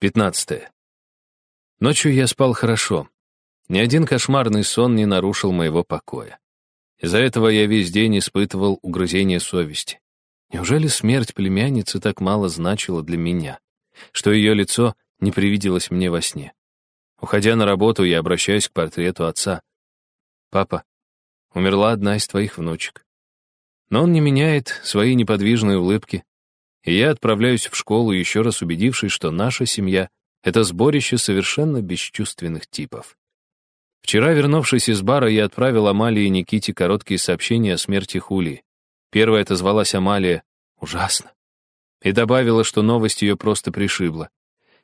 15. Ночью я спал хорошо. Ни один кошмарный сон не нарушил моего покоя. Из-за этого я весь день испытывал угрызение совести. Неужели смерть племянницы так мало значила для меня, что ее лицо не привиделось мне во сне? Уходя на работу, я обращаюсь к портрету отца. «Папа, умерла одна из твоих внучек». Но он не меняет свои неподвижные улыбки, и я отправляюсь в школу, еще раз убедившись, что наша семья — это сборище совершенно бесчувственных типов. Вчера, вернувшись из бара, я отправил Амалии и Никите короткие сообщения о смерти Хулии. Первая отозвалась Амалия «Ужасно» и добавила, что новость ее просто пришибла.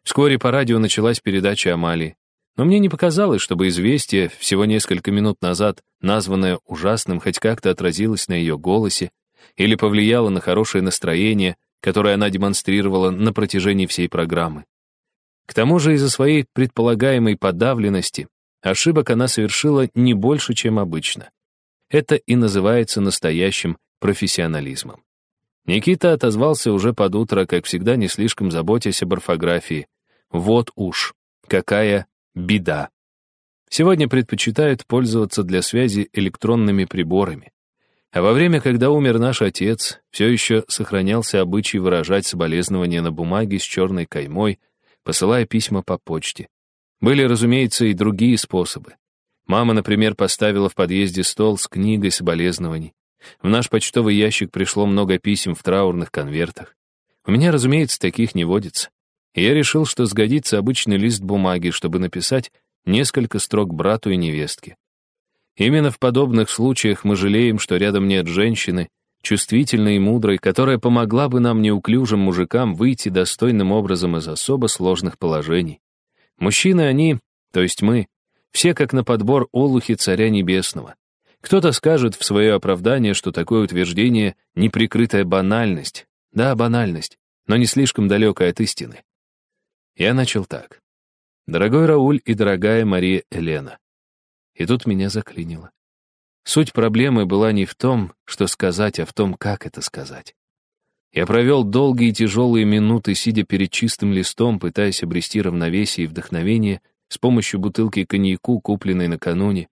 Вскоре по радио началась передача Амалии. Но мне не показалось, чтобы известие, всего несколько минут назад, названное ужасным, хоть как-то отразилось на ее голосе или повлияло на хорошее настроение, которое она демонстрировала на протяжении всей программы. К тому же из-за своей предполагаемой подавленности ошибок она совершила не больше, чем обычно. Это и называется настоящим профессионализмом. Никита отозвался уже под утро, как всегда, не слишком заботясь об орфографии. Вот уж, какая беда. Сегодня предпочитают пользоваться для связи электронными приборами. А во время, когда умер наш отец, все еще сохранялся обычай выражать соболезнования на бумаге с черной каймой, посылая письма по почте. Были, разумеется, и другие способы. Мама, например, поставила в подъезде стол с книгой соболезнований. В наш почтовый ящик пришло много писем в траурных конвертах. У меня, разумеется, таких не водится. И я решил, что сгодится обычный лист бумаги, чтобы написать несколько строк брату и невестке. Именно в подобных случаях мы жалеем, что рядом нет женщины, чувствительной и мудрой, которая помогла бы нам неуклюжим мужикам выйти достойным образом из особо сложных положений. Мужчины они, то есть мы, все как на подбор олухи Царя Небесного. Кто-то скажет в свое оправдание, что такое утверждение — неприкрытая банальность. Да, банальность, но не слишком далекая от истины. Я начал так. Дорогой Рауль и дорогая Мария Елена. И тут меня заклинило. Суть проблемы была не в том, что сказать, а в том, как это сказать. Я провел долгие тяжелые минуты, сидя перед чистым листом, пытаясь обрести равновесие и вдохновение с помощью бутылки коньяку, купленной накануне.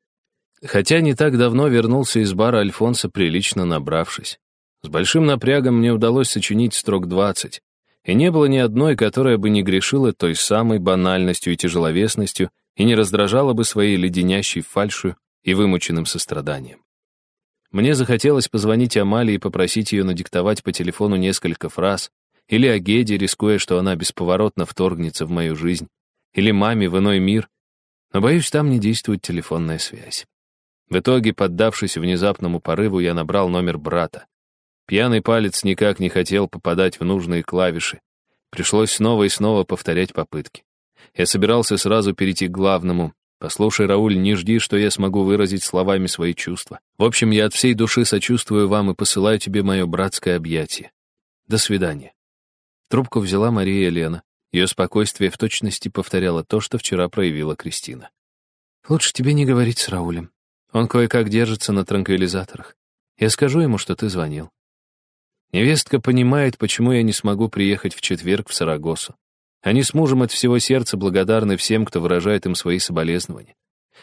Хотя не так давно вернулся из бара Альфонса, прилично набравшись. С большим напрягом мне удалось сочинить строк двадцать, и не было ни одной, которая бы не грешила той самой банальностью и тяжеловесностью, и не раздражала бы своей леденящей фальшью и вымученным состраданием. Мне захотелось позвонить Амалии и попросить ее надиктовать по телефону несколько фраз, или о Геде, рискуя, что она бесповоротно вторгнется в мою жизнь, или маме в иной мир, но, боюсь, там не действует телефонная связь. В итоге, поддавшись внезапному порыву, я набрал номер брата. Пьяный палец никак не хотел попадать в нужные клавиши. Пришлось снова и снова повторять попытки. Я собирался сразу перейти к главному. Послушай, Рауль, не жди, что я смогу выразить словами свои чувства. В общем, я от всей души сочувствую вам и посылаю тебе мое братское объятие. До свидания. Трубку взяла Мария Елена. Ее спокойствие в точности повторяло то, что вчера проявила Кристина. «Лучше тебе не говорить с Раулем. Он кое-как держится на транквилизаторах. Я скажу ему, что ты звонил». Невестка понимает, почему я не смогу приехать в четверг в Сарагосу. Они с мужем от всего сердца благодарны всем, кто выражает им свои соболезнования.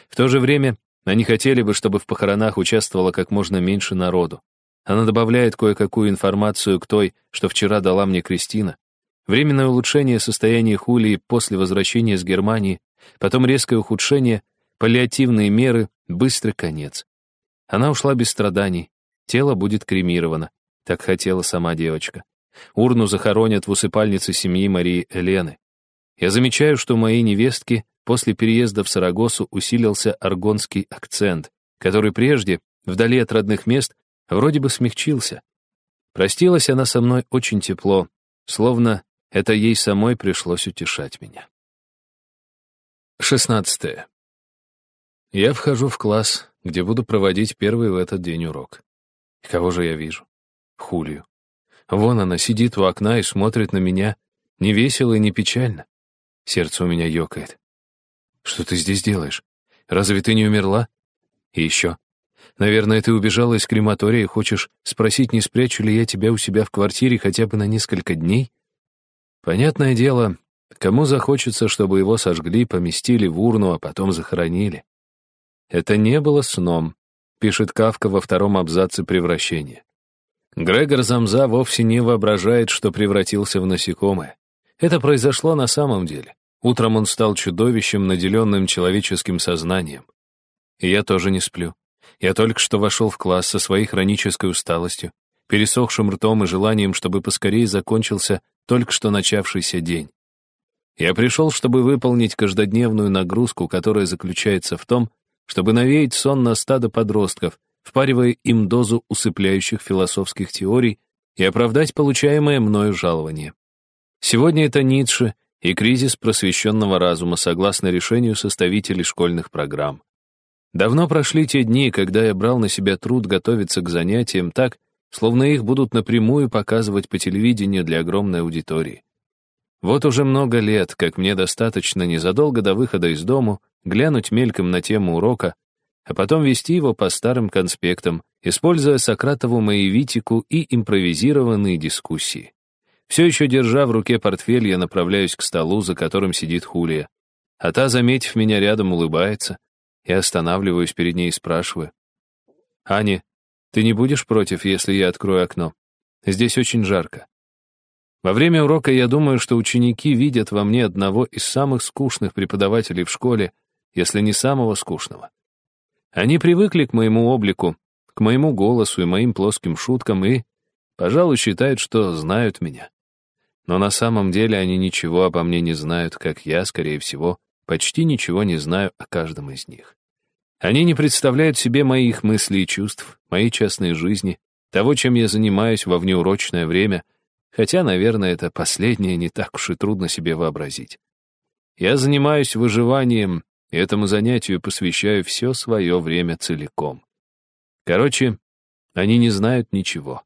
В то же время они хотели бы, чтобы в похоронах участвовало как можно меньше народу. Она добавляет кое-какую информацию к той, что вчера дала мне Кристина. Временное улучшение состояния Хулии после возвращения с Германии, потом резкое ухудшение, паллиативные меры, быстрый конец. Она ушла без страданий, тело будет кремировано, так хотела сама девочка. Урну захоронят в усыпальнице семьи Марии Элены. Я замечаю, что у моей невестки после переезда в Сарагосу усилился аргонский акцент, который прежде, вдали от родных мест, вроде бы смягчился. Простилась она со мной очень тепло, словно это ей самой пришлось утешать меня. 16. Я вхожу в класс, где буду проводить первый в этот день урок. Кого же я вижу? Хулию. Вон она сидит у окна и смотрит на меня, не весело и не печально. Сердце у меня ёкает. Что ты здесь делаешь? Разве ты не умерла? И еще. Наверное, ты убежала из крематория и хочешь спросить, не спрячу ли я тебя у себя в квартире хотя бы на несколько дней? Понятное дело, Кому захочется, чтобы его сожгли, поместили в урну, а потом захоронили? Это не было сном, пишет Кавка во втором абзаце превращения. Грегор Замза вовсе не воображает, что превратился в насекомое. Это произошло на самом деле. Утром он стал чудовищем, наделенным человеческим сознанием. И я тоже не сплю. Я только что вошел в класс со своей хронической усталостью, пересохшим ртом и желанием, чтобы поскорее закончился только что начавшийся день. Я пришел, чтобы выполнить каждодневную нагрузку, которая заключается в том, чтобы навеять сон на стадо подростков, впаривая им дозу усыпляющих философских теорий и оправдать получаемое мною жалование. Сегодня это Ницше и кризис просвещенного разума согласно решению составителей школьных программ. Давно прошли те дни, когда я брал на себя труд готовиться к занятиям так, словно их будут напрямую показывать по телевидению для огромной аудитории. Вот уже много лет, как мне достаточно незадолго до выхода из дому глянуть мельком на тему урока, а потом вести его по старым конспектам, используя Сократову маевитику и импровизированные дискуссии. Все еще держа в руке портфель, я направляюсь к столу, за которым сидит Хулия. А та, заметив меня рядом, улыбается. Я останавливаюсь перед ней и спрашиваю. «Аня, ты не будешь против, если я открою окно? Здесь очень жарко». Во время урока я думаю, что ученики видят во мне одного из самых скучных преподавателей в школе, если не самого скучного. Они привыкли к моему облику, к моему голосу и моим плоским шуткам и, пожалуй, считают, что знают меня. Но на самом деле они ничего обо мне не знают, как я, скорее всего, почти ничего не знаю о каждом из них. Они не представляют себе моих мыслей и чувств, моей частной жизни, того, чем я занимаюсь во внеурочное время, Хотя, наверное, это последнее не так уж и трудно себе вообразить. Я занимаюсь выживанием, и этому занятию посвящаю все свое время целиком. Короче, они не знают ничего.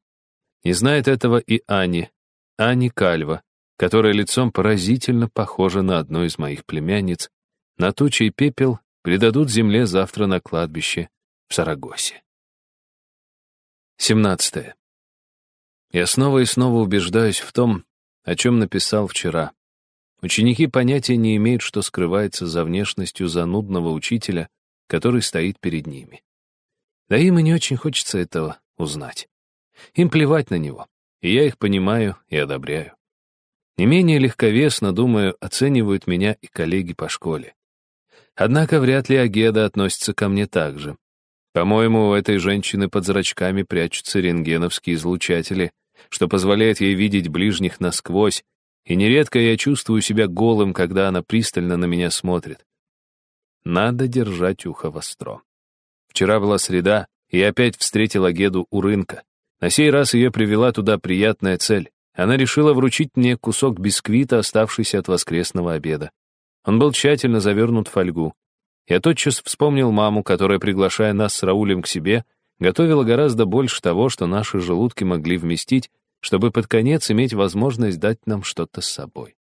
Не знает этого и Ани, Ани Кальва, которая лицом поразительно похожа на одну из моих племянниц, на ту, чей пепел предадут земле завтра на кладбище в Сарагосе. 17. Я снова и снова убеждаюсь в том, о чем написал вчера. Ученики понятия не имеют, что скрывается за внешностью занудного учителя, который стоит перед ними. Да им и не очень хочется этого узнать. Им плевать на него, и я их понимаю и одобряю. Не менее легковесно, думаю, оценивают меня и коллеги по школе. Однако вряд ли Агеда относится ко мне так же. По-моему, у этой женщины под зрачками прячутся рентгеновские излучатели, что позволяет ей видеть ближних насквозь, и нередко я чувствую себя голым, когда она пристально на меня смотрит. Надо держать ухо востро. Вчера была среда, и я опять встретила Геду у рынка. На сей раз ее привела туда приятная цель. Она решила вручить мне кусок бисквита, оставшийся от воскресного обеда. Он был тщательно завернут в фольгу. Я тотчас вспомнил маму, которая, приглашая нас с Раулем к себе, готовила гораздо больше того, что наши желудки могли вместить, чтобы под конец иметь возможность дать нам что-то с собой.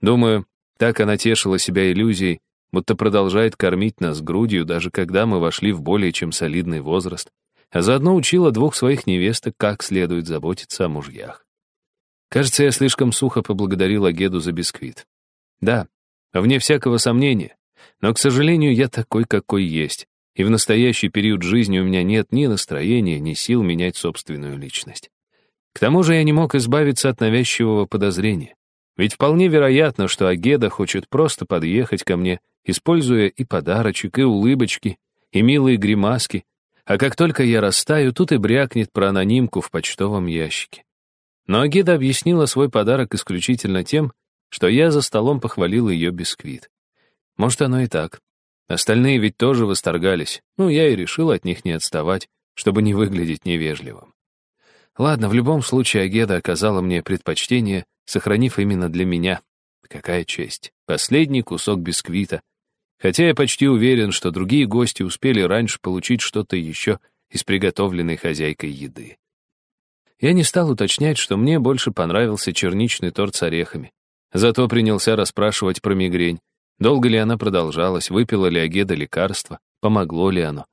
Думаю, так она тешила себя иллюзией, будто продолжает кормить нас грудью, даже когда мы вошли в более чем солидный возраст, а заодно учила двух своих невесток, как следует заботиться о мужьях. Кажется, я слишком сухо поблагодарил Агеду за бисквит. Да, вне всякого сомнения, но, к сожалению, я такой, какой есть, и в настоящий период жизни у меня нет ни настроения, ни сил менять собственную личность. К тому же я не мог избавиться от навязчивого подозрения. Ведь вполне вероятно, что Агеда хочет просто подъехать ко мне, используя и подарочек, и улыбочки, и милые гримаски, а как только я растаю, тут и брякнет про анонимку в почтовом ящике. Но Агеда объяснила свой подарок исключительно тем, что я за столом похвалил ее бисквит. Может, оно и так. Остальные ведь тоже восторгались. Ну, я и решил от них не отставать, чтобы не выглядеть невежливым. Ладно, в любом случае Агеда оказала мне предпочтение, сохранив именно для меня. Какая честь. Последний кусок бисквита. Хотя я почти уверен, что другие гости успели раньше получить что-то еще из приготовленной хозяйкой еды. Я не стал уточнять, что мне больше понравился черничный торт с орехами. Зато принялся расспрашивать про мигрень. Долго ли она продолжалась, выпила ли Агеда лекарство, помогло ли оно.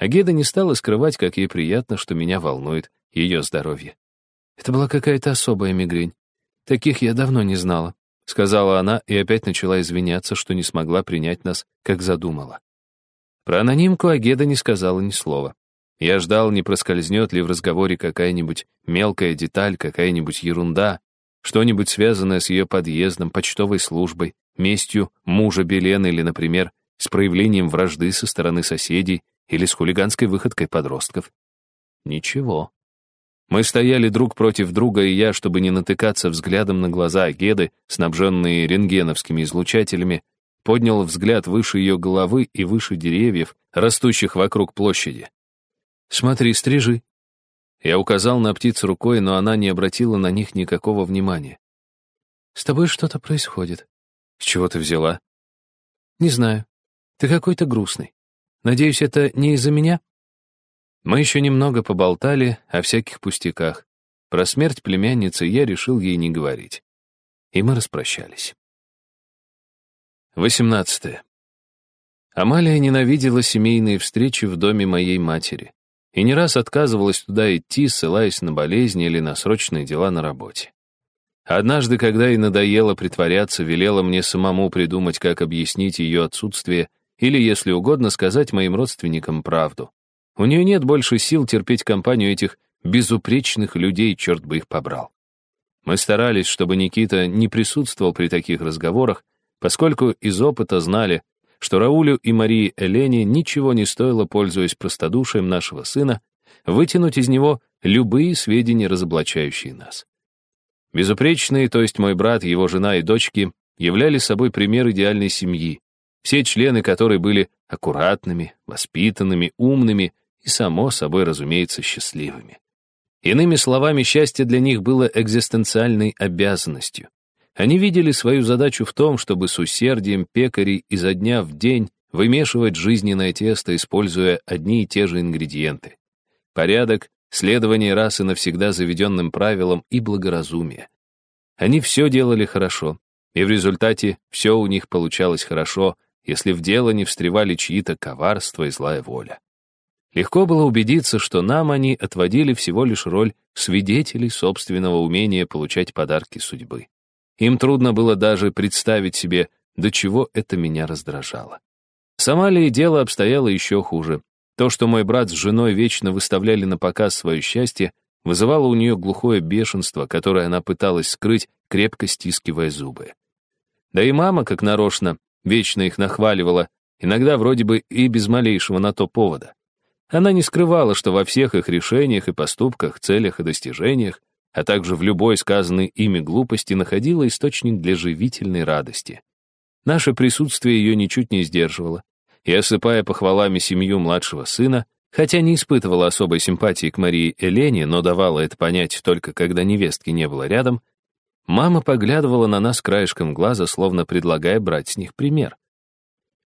Агеда не стала скрывать, как ей приятно, что меня волнует ее здоровье. Это была какая-то особая мигрень. Таких я давно не знала, сказала она и опять начала извиняться, что не смогла принять нас, как задумала. Про анонимку Агеда не сказала ни слова. Я ждал, не проскользнет ли в разговоре какая-нибудь мелкая деталь, какая-нибудь ерунда, что-нибудь связанное с ее подъездом, почтовой службой, местью мужа Белены или, например, с проявлением вражды со стороны соседей или с хулиганской выходкой подростков. Ничего. Мы стояли друг против друга, и я, чтобы не натыкаться взглядом на глаза Агеды, снабженные рентгеновскими излучателями, поднял взгляд выше ее головы и выше деревьев, растущих вокруг площади. «Смотри, стрижи». Я указал на птиц рукой, но она не обратила на них никакого внимания. «С тобой что-то происходит». «С чего ты взяла?» «Не знаю. Ты какой-то грустный. Надеюсь, это не из-за меня?» Мы еще немного поболтали о всяких пустяках. Про смерть племянницы я решил ей не говорить. И мы распрощались. 18. Амалия ненавидела семейные встречи в доме моей матери и не раз отказывалась туда идти, ссылаясь на болезни или на срочные дела на работе. Однажды, когда ей надоело притворяться, велела мне самому придумать, как объяснить ее отсутствие или, если угодно, сказать моим родственникам правду. У нее нет больше сил терпеть компанию этих безупречных людей, черт бы их побрал. Мы старались, чтобы Никита не присутствовал при таких разговорах, поскольку из опыта знали, что Раулю и Марии Элене ничего не стоило, пользуясь простодушием нашего сына, вытянуть из него любые сведения, разоблачающие нас. Безупречные, то есть мой брат, его жена и дочки, являли собой пример идеальной семьи, все члены которой были аккуратными, воспитанными, умными и, само собой, разумеется, счастливыми. Иными словами, счастье для них было экзистенциальной обязанностью. Они видели свою задачу в том, чтобы с усердием пекарей изо дня в день вымешивать жизненное тесто, используя одни и те же ингредиенты. Порядок, следование раз и навсегда заведенным правилам и благоразумие. Они все делали хорошо, и в результате все у них получалось хорошо, если в дело не встревали чьи-то коварство и злая воля. Легко было убедиться, что нам они отводили всего лишь роль свидетелей собственного умения получать подарки судьбы. Им трудно было даже представить себе, до чего это меня раздражало. Сама ли дело обстояло еще хуже. То, что мой брат с женой вечно выставляли на показ свое счастье, вызывало у нее глухое бешенство, которое она пыталась скрыть, крепко стискивая зубы. Да и мама, как нарочно, вечно их нахваливала, иногда вроде бы и без малейшего на то повода. Она не скрывала, что во всех их решениях и поступках, целях и достижениях, а также в любой сказанной ими глупости находила источник для живительной радости. Наше присутствие ее ничуть не сдерживало, и, осыпая похвалами семью младшего сына, хотя не испытывала особой симпатии к Марии Элене, но давала это понять только когда невестки не было рядом, мама поглядывала на нас краешком глаза, словно предлагая брать с них пример.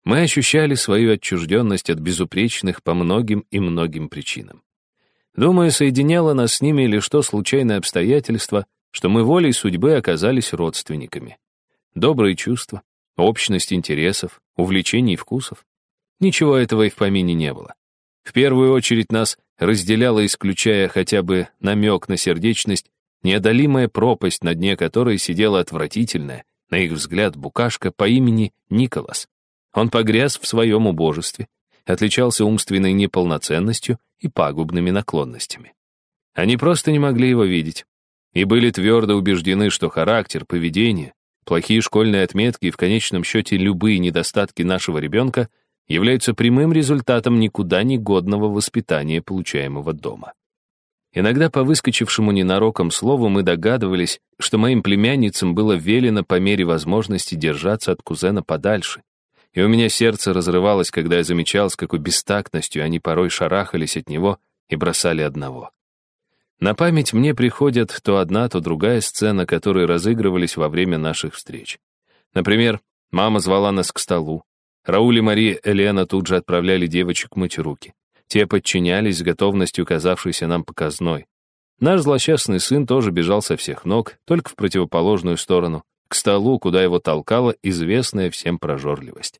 Мы ощущали свою отчужденность от безупречных по многим и многим причинам. Думаю, соединяло нас с ними лишь то случайное обстоятельство, что мы волей судьбы оказались родственниками. Добрые чувства, общность интересов, увлечений и вкусов. Ничего этого и в помине не было. В первую очередь нас разделяла, исключая хотя бы намек на сердечность, неодолимая пропасть, на дне которой сидела отвратительная, на их взгляд, букашка по имени Николас. Он погряз в своем убожестве, отличался умственной неполноценностью и пагубными наклонностями. Они просто не могли его видеть и были твердо убеждены, что характер, поведение, плохие школьные отметки и в конечном счете любые недостатки нашего ребенка являются прямым результатом никуда не годного воспитания, получаемого дома. Иногда по выскочившему ненароком слову мы догадывались, что моим племянницам было велено по мере возможности держаться от кузена подальше, и у меня сердце разрывалось, когда я замечал, с какой бестактностью они порой шарахались от него и бросали одного. На память мне приходят то одна, то другая сцена, которые разыгрывались во время наших встреч. Например, мама звала нас к столу. Рауль и Мария Элена тут же отправляли девочек мыть руки. Те подчинялись с готовностью, казавшейся нам показной. Наш злосчастный сын тоже бежал со всех ног, только в противоположную сторону, к столу, куда его толкала известная всем прожорливость.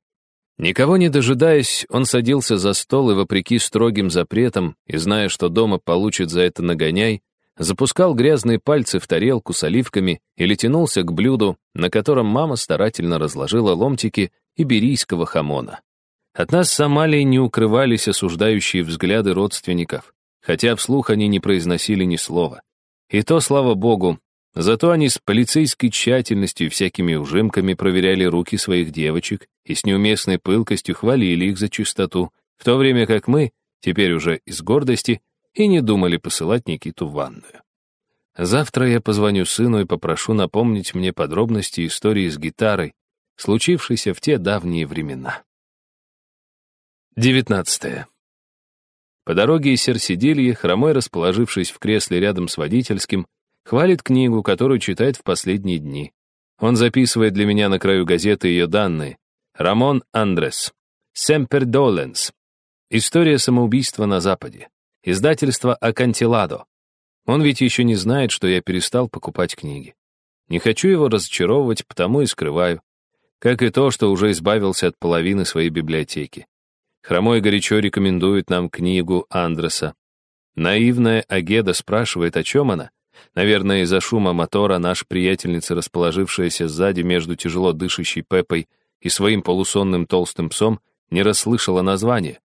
Никого не дожидаясь, он садился за стол и, вопреки строгим запретам, и зная, что дома получит за это нагоняй, запускал грязные пальцы в тарелку с оливками или тянулся к блюду, на котором мама старательно разложила ломтики иберийского хамона. От нас с Амалией не укрывались осуждающие взгляды родственников, хотя вслух они не произносили ни слова. И то, слава богу, зато они с полицейской тщательностью и всякими ужимками проверяли руки своих девочек и с неуместной пылкостью хвалили их за чистоту, в то время как мы, теперь уже из гордости, и не думали посылать Никиту в ванную. Завтра я позвоню сыну и попрошу напомнить мне подробности истории с гитарой, случившейся в те давние времена. 19. По дороге из Серсидильи, хромой расположившись в кресле рядом с водительским, хвалит книгу, которую читает в последние дни. Он записывает для меня на краю газеты ее данные. Рамон Андрес. Семпер Доленс. История самоубийства на Западе. Издательство Акантиладо. Он ведь еще не знает, что я перестал покупать книги. Не хочу его разочаровывать, потому и скрываю. Как и то, что уже избавился от половины своей библиотеки. Хромой горячо рекомендует нам книгу Андреса. Наивная Агеда спрашивает, о чем она. Наверное, из-за шума мотора наша приятельница, расположившаяся сзади между тяжело дышащей Пеппой и своим полусонным толстым псом, не расслышала название.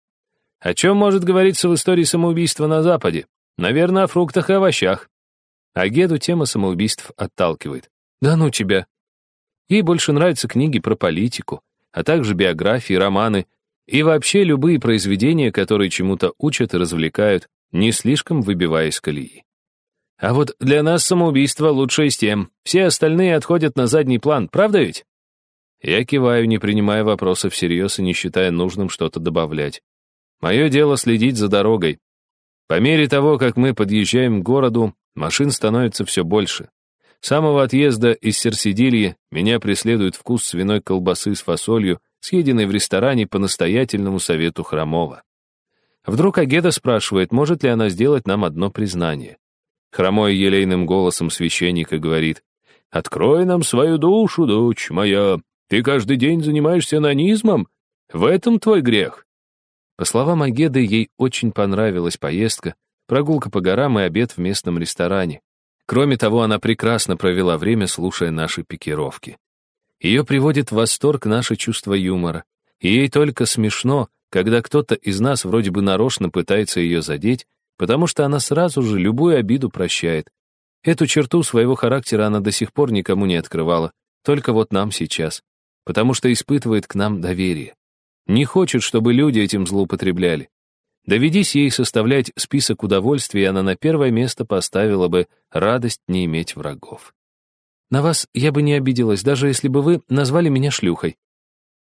О чем может говориться в истории самоубийства на Западе? Наверное, о фруктах и овощах. А Геду тема самоубийств отталкивает. Да ну тебя. Ей больше нравятся книги про политику, а также биографии, романы и вообще любые произведения, которые чему-то учат и развлекают, не слишком выбивая из колеи. А вот для нас самоубийство лучше из тем. Все остальные отходят на задний план, правда ведь? Я киваю, не принимая вопросов всерьез и не считая нужным что-то добавлять. Мое дело следить за дорогой. По мере того, как мы подъезжаем к городу, машин становится все больше. С самого отъезда из Серсидильи меня преследует вкус свиной колбасы с фасолью съеденный в ресторане по настоятельному совету Хромова. Вдруг Агеда спрашивает, может ли она сделать нам одно признание. Хромой елейным голосом священника говорит, «Открой нам свою душу, дочь моя. Ты каждый день занимаешься анонизмом. В этом твой грех». По словам Агеды, ей очень понравилась поездка, прогулка по горам и обед в местном ресторане. Кроме того, она прекрасно провела время, слушая наши пикировки. Ее приводит в восторг наше чувство юмора. И ей только смешно, когда кто-то из нас вроде бы нарочно пытается ее задеть, потому что она сразу же любую обиду прощает. Эту черту своего характера она до сих пор никому не открывала, только вот нам сейчас, потому что испытывает к нам доверие. Не хочет, чтобы люди этим злоупотребляли. Доведись ей составлять список удовольствий, она на первое место поставила бы радость не иметь врагов. На вас я бы не обиделась, даже если бы вы назвали меня шлюхой.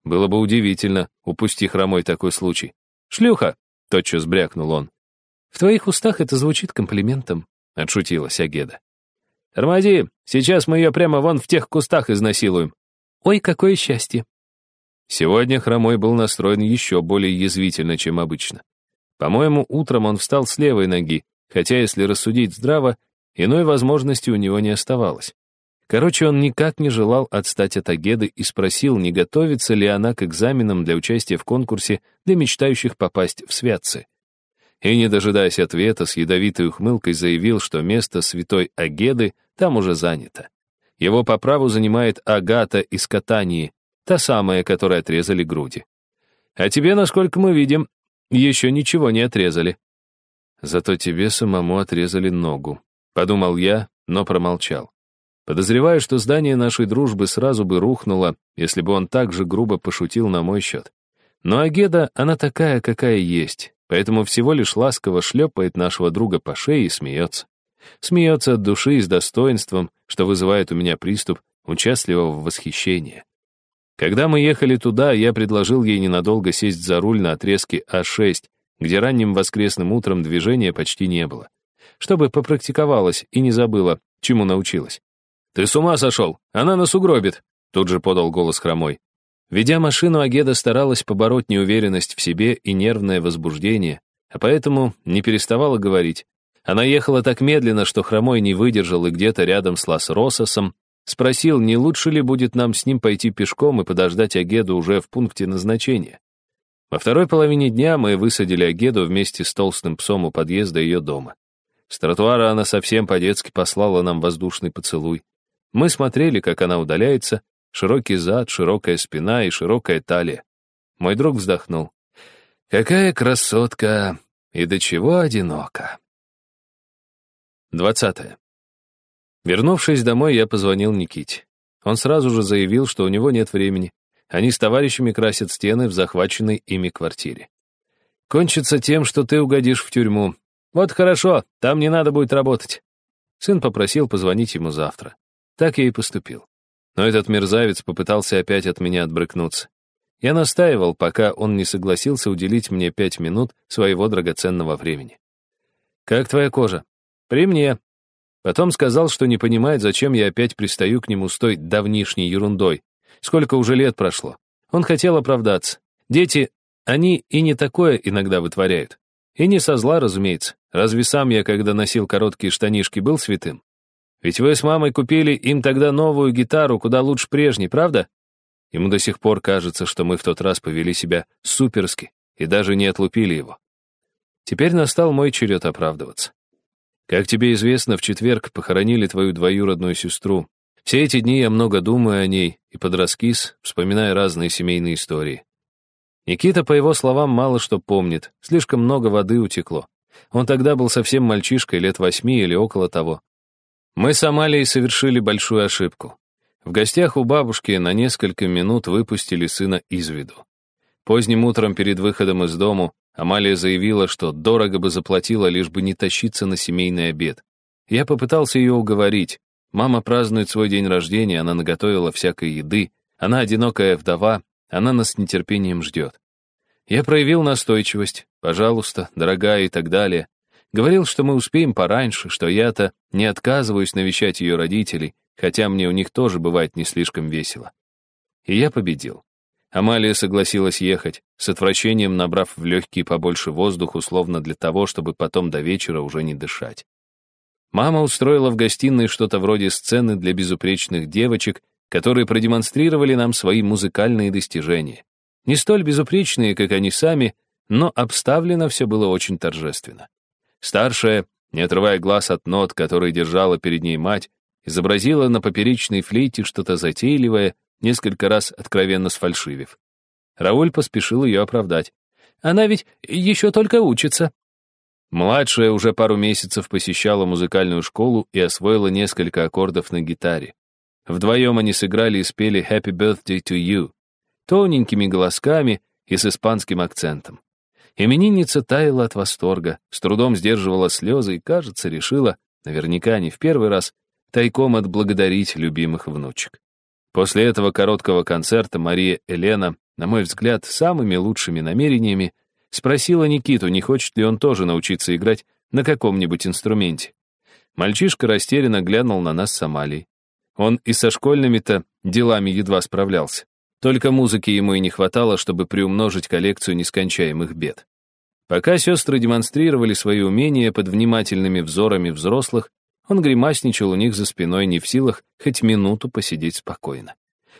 Было бы удивительно, упусти хромой такой случай. «Шлюха!» — тотчас брякнул он. «В твоих устах это звучит комплиментом», — отшутилась Агеда. «Тормози, сейчас мы ее прямо вон в тех кустах изнасилуем». «Ой, какое счастье!» Сегодня Хромой был настроен еще более язвительно, чем обычно. По-моему, утром он встал с левой ноги, хотя, если рассудить здраво, иной возможности у него не оставалось. Короче, он никак не желал отстать от Агеды и спросил, не готовится ли она к экзаменам для участия в конкурсе для мечтающих попасть в святцы. И, не дожидаясь ответа, с ядовитой ухмылкой заявил, что место святой Агеды там уже занято. Его по праву занимает Агата из Катании, та самая, которой отрезали груди. А тебе, насколько мы видим, еще ничего не отрезали. Зато тебе самому отрезали ногу, подумал я, но промолчал. Подозреваю, что здание нашей дружбы сразу бы рухнуло, если бы он так же грубо пошутил на мой счет. Но Агеда, она такая, какая есть, поэтому всего лишь ласково шлепает нашего друга по шее и смеется. Смеется от души и с достоинством, что вызывает у меня приступ участливого восхищения. Когда мы ехали туда, я предложил ей ненадолго сесть за руль на отрезке А6, где ранним воскресным утром движения почти не было, чтобы попрактиковалась и не забыла, чему научилась. «Ты с ума сошел? Она нас угробит!» Тут же подал голос хромой. Ведя машину, Агеда старалась побороть неуверенность в себе и нервное возбуждение, а поэтому не переставала говорить. Она ехала так медленно, что хромой не выдержал и где-то рядом с Лас-Рососом спросил, не лучше ли будет нам с ним пойти пешком и подождать Агеду уже в пункте назначения. Во второй половине дня мы высадили Агеду вместе с толстым псом у подъезда ее дома. С тротуара она совсем по-детски послала нам воздушный поцелуй. Мы смотрели, как она удаляется, широкий зад, широкая спина и широкая талия. Мой друг вздохнул. «Какая красотка! И до чего одинока!» Двадцатое. Вернувшись домой, я позвонил Никите. Он сразу же заявил, что у него нет времени. Они с товарищами красят стены в захваченной ими квартире. «Кончится тем, что ты угодишь в тюрьму. Вот хорошо, там не надо будет работать». Сын попросил позвонить ему завтра. Так я и поступил. Но этот мерзавец попытался опять от меня отбрыкнуться. Я настаивал, пока он не согласился уделить мне пять минут своего драгоценного времени. «Как твоя кожа?» «При мне». Потом сказал, что не понимает, зачем я опять пристаю к нему с той давнишней ерундой. Сколько уже лет прошло. Он хотел оправдаться. Дети, они и не такое иногда вытворяют. И не со зла, разумеется. Разве сам я, когда носил короткие штанишки, был святым? Ведь вы с мамой купили им тогда новую гитару, куда лучше прежней, правда? Ему до сих пор кажется, что мы в тот раз повели себя суперски и даже не отлупили его. Теперь настал мой черед оправдываться. Как тебе известно, в четверг похоронили твою двоюродную сестру. Все эти дни я много думаю о ней и под раскис, вспоминая разные семейные истории. Никита, по его словам, мало что помнит, слишком много воды утекло. Он тогда был совсем мальчишкой, лет восьми или около того. Мы с Амалией совершили большую ошибку. В гостях у бабушки на несколько минут выпустили сына из виду. Поздним утром перед выходом из дому Амалия заявила, что дорого бы заплатила, лишь бы не тащиться на семейный обед. Я попытался ее уговорить. Мама празднует свой день рождения, она наготовила всякой еды, она одинокая вдова, она нас с нетерпением ждет. Я проявил настойчивость, пожалуйста, дорогая и так далее. Говорил, что мы успеем пораньше, что я-то не отказываюсь навещать ее родителей, хотя мне у них тоже бывает не слишком весело. И я победил. Амалия согласилась ехать, с отвращением набрав в легкие побольше воздуха, условно для того, чтобы потом до вечера уже не дышать. Мама устроила в гостиной что-то вроде сцены для безупречных девочек, которые продемонстрировали нам свои музыкальные достижения. Не столь безупречные, как они сами, но обставлено все было очень торжественно. Старшая, не отрывая глаз от нот, которые держала перед ней мать, изобразила на поперечной флейте что-то затейливое, несколько раз откровенно сфальшивив. Рауль поспешил ее оправдать. «Она ведь еще только учится». Младшая уже пару месяцев посещала музыкальную школу и освоила несколько аккордов на гитаре. Вдвоем они сыграли и спели «Happy Birthday to You» тоненькими голосками и с испанским акцентом. Именинница таяла от восторга, с трудом сдерживала слезы и, кажется, решила, наверняка не в первый раз, тайком отблагодарить любимых внучек. После этого короткого концерта Мария Елена, на мой взгляд, самыми лучшими намерениями, спросила Никиту, не хочет ли он тоже научиться играть на каком-нибудь инструменте. Мальчишка растерянно глянул на нас с Амалией. Он и со школьными-то делами едва справлялся. Только музыки ему и не хватало, чтобы приумножить коллекцию нескончаемых бед. Пока сестры демонстрировали свои умения под внимательными взорами взрослых, он гримасничал у них за спиной, не в силах хоть минуту посидеть спокойно.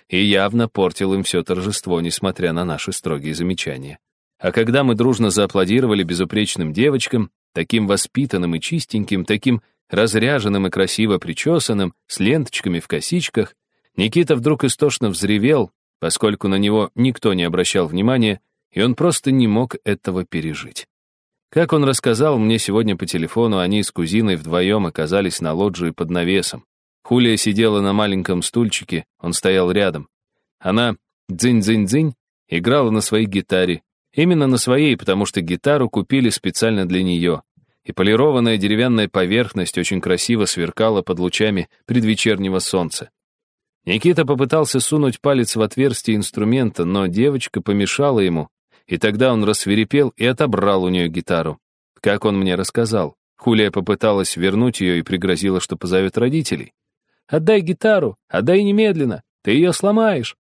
И явно портил им все торжество, несмотря на наши строгие замечания. А когда мы дружно зааплодировали безупречным девочкам, таким воспитанным и чистеньким, таким разряженным и красиво причесанным, с ленточками в косичках, Никита вдруг истошно взревел, поскольку на него никто не обращал внимания, и он просто не мог этого пережить. Как он рассказал мне сегодня по телефону, они с кузиной вдвоем оказались на лоджии под навесом. Хулия сидела на маленьком стульчике, он стоял рядом. Она, дзынь-дзынь-дзынь, играла на своей гитаре. Именно на своей, потому что гитару купили специально для нее. И полированная деревянная поверхность очень красиво сверкала под лучами предвечернего солнца. Никита попытался сунуть палец в отверстие инструмента, но девочка помешала ему, и тогда он рассверепел и отобрал у нее гитару. Как он мне рассказал, Хулия попыталась вернуть ее и пригрозила, что позовет родителей. «Отдай гитару, отдай немедленно, ты ее сломаешь».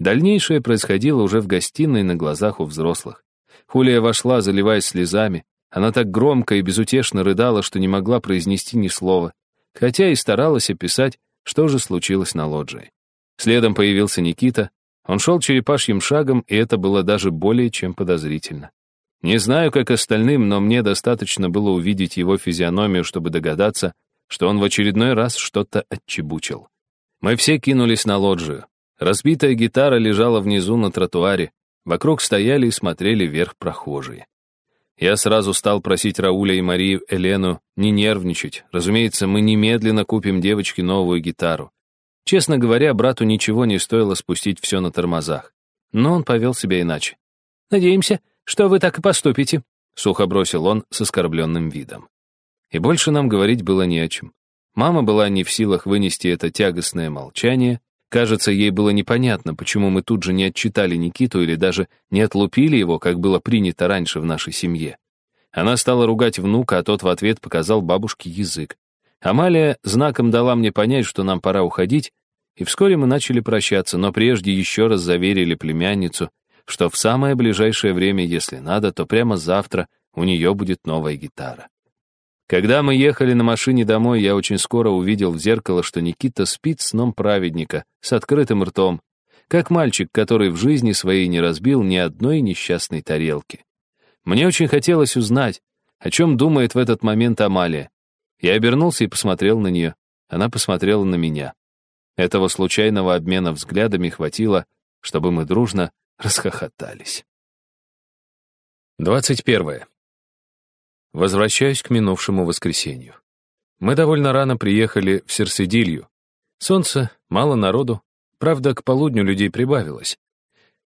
Дальнейшее происходило уже в гостиной на глазах у взрослых. Хулия вошла, заливаясь слезами. Она так громко и безутешно рыдала, что не могла произнести ни слова, хотя и старалась описать, что же случилось на лоджии. Следом появился Никита, он шел черепашьим шагом, и это было даже более чем подозрительно. Не знаю, как остальным, но мне достаточно было увидеть его физиономию, чтобы догадаться, что он в очередной раз что-то отчебучил. Мы все кинулись на лоджию. Разбитая гитара лежала внизу на тротуаре. Вокруг стояли и смотрели вверх прохожие. Я сразу стал просить Рауля и Марию Элену не нервничать. Разумеется, мы немедленно купим девочке новую гитару. Честно говоря, брату ничего не стоило спустить все на тормозах. Но он повел себя иначе. «Надеемся, что вы так и поступите», — сухо бросил он с оскорбленным видом. И больше нам говорить было не о чем. Мама была не в силах вынести это тягостное молчание. Кажется, ей было непонятно, почему мы тут же не отчитали Никиту или даже не отлупили его, как было принято раньше в нашей семье. Она стала ругать внука, а тот в ответ показал бабушке язык. Амалия знаком дала мне понять, что нам пора уходить, и вскоре мы начали прощаться, но прежде еще раз заверили племянницу, что в самое ближайшее время, если надо, то прямо завтра у нее будет новая гитара. Когда мы ехали на машине домой, я очень скоро увидел в зеркало, что Никита спит сном праведника, с открытым ртом, как мальчик, который в жизни своей не разбил ни одной несчастной тарелки. Мне очень хотелось узнать, о чем думает в этот момент Амалия. Я обернулся и посмотрел на нее. Она посмотрела на меня. Этого случайного обмена взглядами хватило, чтобы мы дружно расхохотались. 21. Возвращаюсь к минувшему воскресенью. Мы довольно рано приехали в Серседилью. Солнце, мало народу, правда, к полудню людей прибавилось.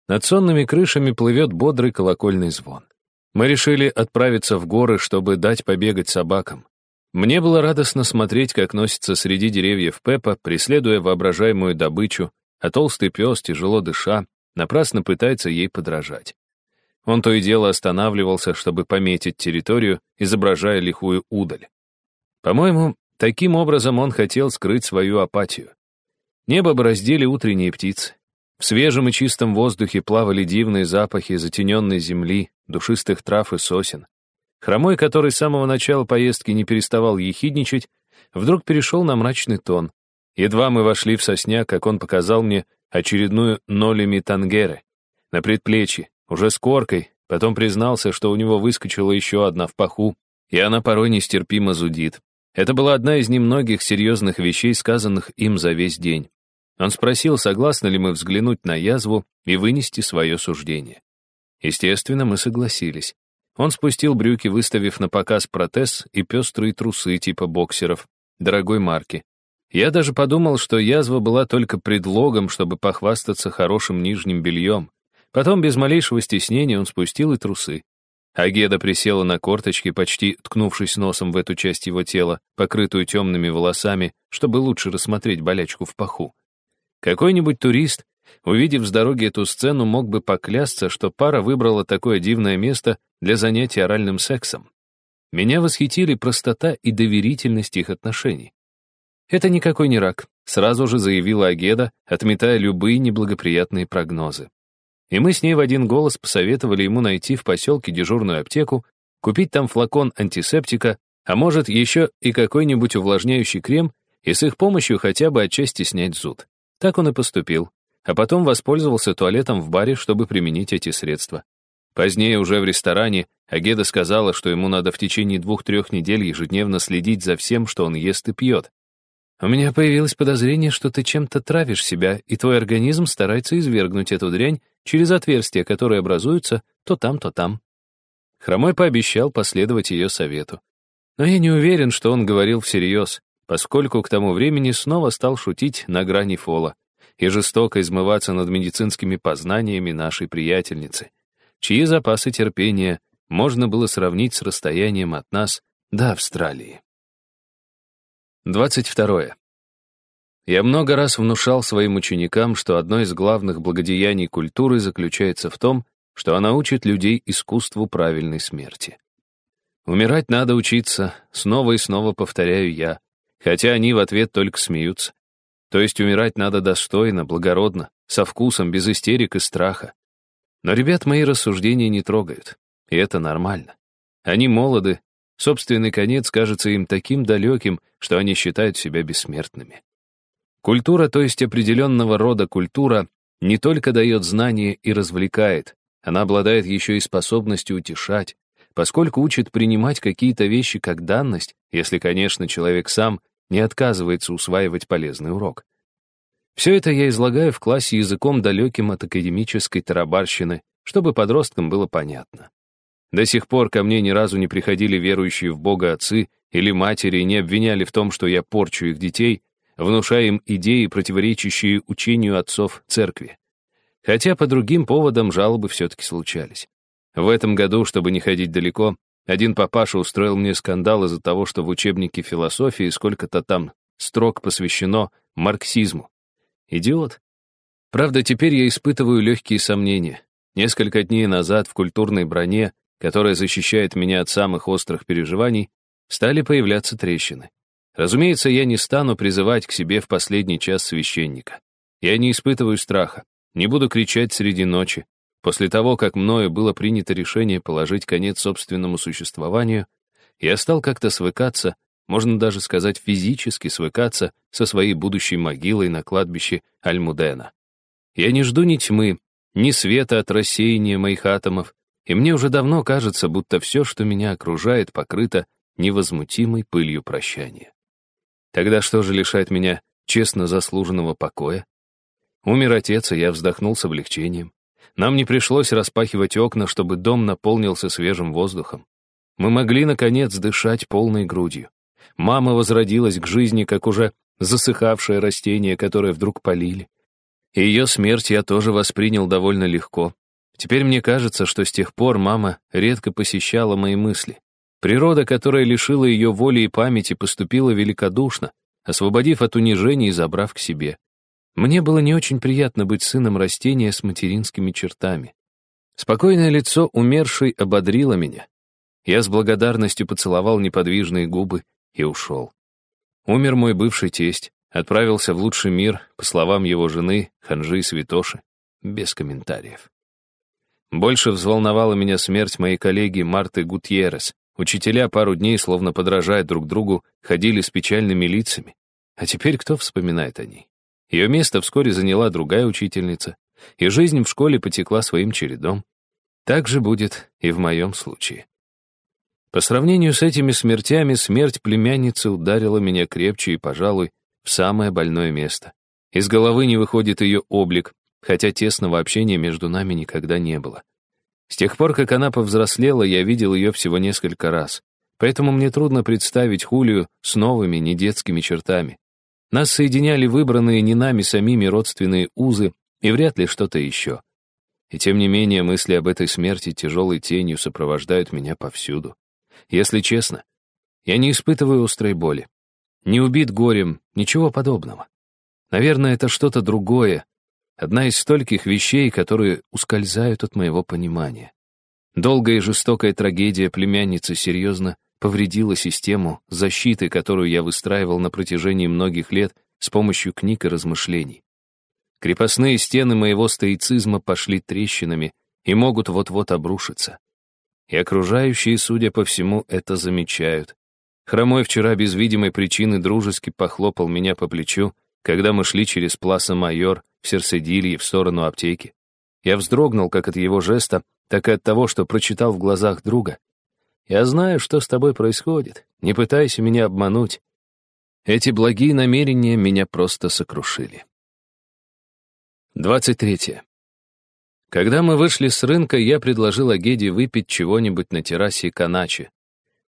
Над сонными крышами плывет бодрый колокольный звон. Мы решили отправиться в горы, чтобы дать побегать собакам. Мне было радостно смотреть, как носится среди деревьев Пеппа, преследуя воображаемую добычу, а толстый пес, тяжело дыша, напрасно пытается ей подражать. Он то и дело останавливался, чтобы пометить территорию, изображая лихую удаль. По-моему, таким образом он хотел скрыть свою апатию. Небо бороздили утренние птицы. В свежем и чистом воздухе плавали дивные запахи затененной земли, душистых трав и сосен. Хромой, который с самого начала поездки не переставал ехидничать, вдруг перешел на мрачный тон. Едва мы вошли в сосняк, как он показал мне очередную нолеми тангеры на предплечье, уже с коркой, потом признался, что у него выскочила еще одна в паху, и она порой нестерпимо зудит. Это была одна из немногих серьезных вещей, сказанных им за весь день. Он спросил, согласны ли мы взглянуть на язву и вынести свое суждение. Естественно, мы согласились. Он спустил брюки, выставив на показ протез и пестрые трусы типа боксеров, дорогой марки. Я даже подумал, что язва была только предлогом, чтобы похвастаться хорошим нижним бельем. Потом, без малейшего стеснения, он спустил и трусы. Агеда присела на корточки, почти ткнувшись носом в эту часть его тела, покрытую темными волосами, чтобы лучше рассмотреть болячку в паху. Какой-нибудь турист, увидев с дороги эту сцену, мог бы поклясться, что пара выбрала такое дивное место для занятия оральным сексом. Меня восхитили простота и доверительность их отношений. «Это никакой не рак», — сразу же заявила Агеда, отметая любые неблагоприятные прогнозы. И мы с ней в один голос посоветовали ему найти в поселке дежурную аптеку, купить там флакон антисептика, а может, еще и какой-нибудь увлажняющий крем, и с их помощью хотя бы отчасти снять зуд. Так он и поступил, а потом воспользовался туалетом в баре, чтобы применить эти средства. Позднее уже в ресторане Агеда сказала, что ему надо в течение двух-трех недель ежедневно следить за всем, что он ест и пьет. У меня появилось подозрение, что ты чем-то травишь себя, и твой организм старается извергнуть эту дрянь через отверстия, которые образуются то там, то там. Хромой пообещал последовать ее совету. Но я не уверен, что он говорил всерьез, поскольку к тому времени снова стал шутить на грани фола и жестоко измываться над медицинскими познаниями нашей приятельницы, чьи запасы терпения можно было сравнить с расстоянием от нас до Австралии. 22. Я много раз внушал своим ученикам, что одно из главных благодеяний культуры заключается в том, что она учит людей искусству правильной смерти. Умирать надо учиться, снова и снова повторяю я, хотя они в ответ только смеются. То есть умирать надо достойно, благородно, со вкусом, без истерик и страха. Но ребят мои рассуждения не трогают, и это нормально. Они молоды, Собственный конец кажется им таким далеким, что они считают себя бессмертными. Культура, то есть определенного рода культура, не только дает знания и развлекает, Она обладает еще и способностью утешать, поскольку учит принимать какие-то вещи как данность, если, конечно, человек сам не отказывается усваивать полезный урок. Все это я излагаю в классе языком далеким от академической тарабарщины, чтобы подросткам было понятно. До сих пор ко мне ни разу не приходили верующие в Бога отцы или матери и не обвиняли в том, что я порчу их детей, внушая им идеи, противоречащие учению отцов церкви. Хотя по другим поводам жалобы все-таки случались. В этом году, чтобы не ходить далеко, один папаша устроил мне скандал из-за того, что в учебнике философии сколько-то там строк посвящено марксизму. Идиот. Правда, теперь я испытываю легкие сомнения. Несколько дней назад в культурной броне, которая защищает меня от самых острых переживаний, стали появляться трещины. Разумеется, я не стану призывать к себе в последний час священника. Я не испытываю страха, не буду кричать среди ночи. После того, как мною было принято решение положить конец собственному существованию, я стал как-то свыкаться, можно даже сказать физически свыкаться со своей будущей могилой на кладбище Альмудена. Я не жду ни тьмы, ни света от рассеяния моих атомов, и мне уже давно кажется, будто все, что меня окружает, покрыто невозмутимой пылью прощания. Тогда что же лишает меня честно заслуженного покоя? Умер отец, и я вздохнул с облегчением. Нам не пришлось распахивать окна, чтобы дом наполнился свежим воздухом. Мы могли, наконец, дышать полной грудью. Мама возродилась к жизни, как уже засыхавшее растение, которое вдруг полили. И ее смерть я тоже воспринял довольно легко. Теперь мне кажется, что с тех пор мама редко посещала мои мысли. Природа, которая лишила ее воли и памяти, поступила великодушно, освободив от унижений и забрав к себе. Мне было не очень приятно быть сыном растения с материнскими чертами. Спокойное лицо умершей ободрило меня. Я с благодарностью поцеловал неподвижные губы и ушел. Умер мой бывший тесть, отправился в лучший мир, по словам его жены, Ханжи Святоши, без комментариев. Больше взволновала меня смерть моей коллеги Марты Гутьеррес. Учителя пару дней, словно подражая друг другу, ходили с печальными лицами. А теперь кто вспоминает о ней? Ее место вскоре заняла другая учительница, и жизнь в школе потекла своим чередом. Так же будет и в моем случае. По сравнению с этими смертями, смерть племянницы ударила меня крепче и, пожалуй, в самое больное место. Из головы не выходит ее облик, хотя тесного общения между нами никогда не было. С тех пор, как она повзрослела, я видел ее всего несколько раз, поэтому мне трудно представить Хулию с новыми, недетскими чертами. Нас соединяли выбранные не нами самими родственные узы и вряд ли что-то еще. И тем не менее мысли об этой смерти тяжелой тенью сопровождают меня повсюду. Если честно, я не испытываю острой боли. Не убит горем, ничего подобного. Наверное, это что-то другое, одна из стольких вещей, которые ускользают от моего понимания. Долгая и жестокая трагедия племянницы серьезно повредила систему защиты, которую я выстраивал на протяжении многих лет с помощью книг и размышлений. Крепостные стены моего стоицизма пошли трещинами и могут вот-вот обрушиться. И окружающие, судя по всему, это замечают. Хромой вчера без видимой причины дружески похлопал меня по плечу, когда мы шли через Пласа Майор в Серседилье в сторону аптеки. Я вздрогнул как от его жеста, так и от того, что прочитал в глазах друга. Я знаю, что с тобой происходит. Не пытайся меня обмануть. Эти благие намерения меня просто сокрушили. 23. Когда мы вышли с рынка, я предложил Агеде выпить чего-нибудь на террасе Каначи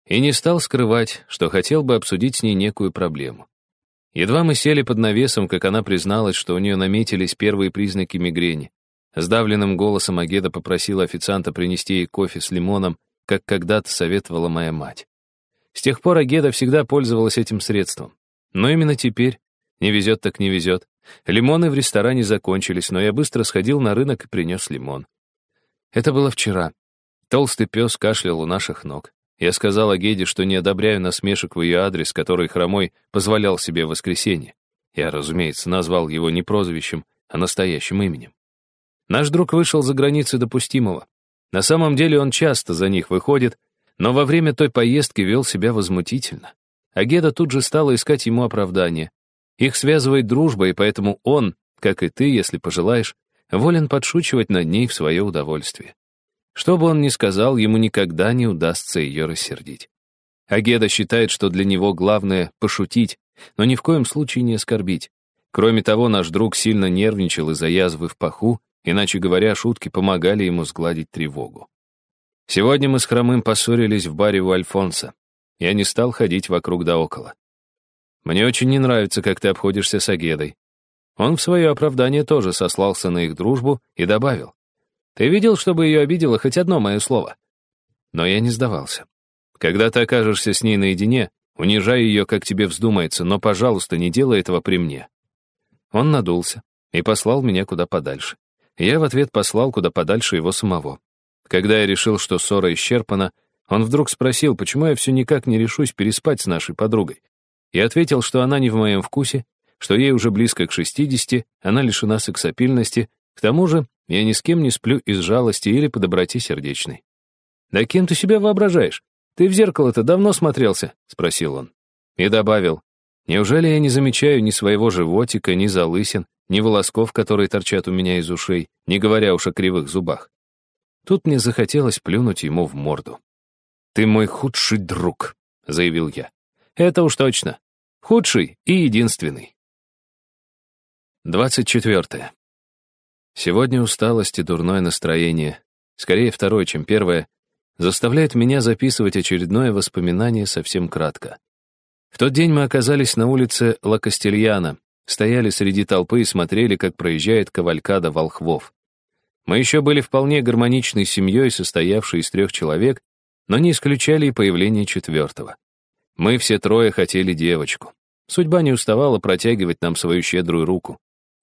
и не стал скрывать, что хотел бы обсудить с ней некую проблему. Едва мы сели под навесом, как она призналась, что у нее наметились первые признаки мигрени. Сдавленным голосом Агеда попросила официанта принести ей кофе с лимоном как когда-то советовала моя мать. С тех пор Агеда всегда пользовалась этим средством. Но именно теперь, не везет так не везет, лимоны в ресторане закончились, но я быстро сходил на рынок и принес лимон. Это было вчера. Толстый пес кашлял у наших ног. Я сказал Агеде, что не одобряю насмешек в ее адрес, который хромой позволял себе в воскресенье. Я, разумеется, назвал его не прозвищем, а настоящим именем. Наш друг вышел за границы допустимого. На самом деле он часто за них выходит, но во время той поездки вел себя возмутительно. Агеда тут же стала искать ему оправдание. Их связывает дружба, и поэтому он, как и ты, если пожелаешь, волен подшучивать над ней в свое удовольствие. Что бы он ни сказал, ему никогда не удастся ее рассердить. Агеда считает, что для него главное — пошутить, но ни в коем случае не оскорбить. Кроме того, наш друг сильно нервничал из-за язвы в паху, иначе говоря, шутки помогали ему сгладить тревогу. Сегодня мы с Хромым поссорились в баре у Альфонса. Я не стал ходить вокруг да около. Мне очень не нравится, как ты обходишься с Агедой. Он в свое оправдание тоже сослался на их дружбу и добавил. Ты видел, чтобы ее обидело хоть одно мое слово? Но я не сдавался. Когда ты окажешься с ней наедине, унижай ее, как тебе вздумается, но, пожалуйста, не делай этого при мне. Он надулся и послал меня куда подальше. Я в ответ послал куда подальше его самого. Когда я решил, что ссора исчерпана, он вдруг спросил, почему я все никак не решусь переспать с нашей подругой. Я ответил, что она не в моем вкусе, что ей уже близко к 60, она лишена сексапильности, к тому же я ни с кем не сплю из жалости или по доброте сердечной. «Да кем ты себя воображаешь? Ты в зеркало-то давно смотрелся?» — спросил он. И добавил, «Неужели я не замечаю ни своего животика, ни залысин, ни волосков, которые торчат у меня из ушей, не говоря уж о кривых зубах?» Тут мне захотелось плюнуть ему в морду. «Ты мой худший друг», — заявил я. «Это уж точно. Худший и единственный». 24. Сегодня усталость и дурное настроение, скорее второе, чем первое, заставляет меня записывать очередное воспоминание совсем кратко. В тот день мы оказались на улице Ла Кастельяна, стояли среди толпы и смотрели, как проезжает кавалькада волхвов. Мы еще были вполне гармоничной семьей, состоявшей из трех человек, но не исключали и появление четвертого. Мы все трое хотели девочку. Судьба не уставала протягивать нам свою щедрую руку.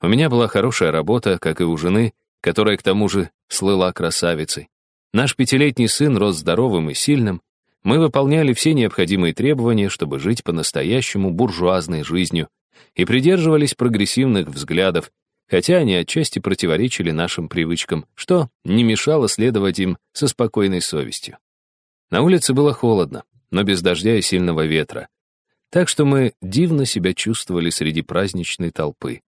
У меня была хорошая работа, как и у жены, которая к тому же слыла красавицей. Наш пятилетний сын рос здоровым и сильным. Мы выполняли все необходимые требования, чтобы жить по-настоящему буржуазной жизнью, и придерживались прогрессивных взглядов, хотя они отчасти противоречили нашим привычкам, что не мешало следовать им со спокойной совестью. На улице было холодно, но без дождя и сильного ветра. Так что мы дивно себя чувствовали среди праздничной толпы.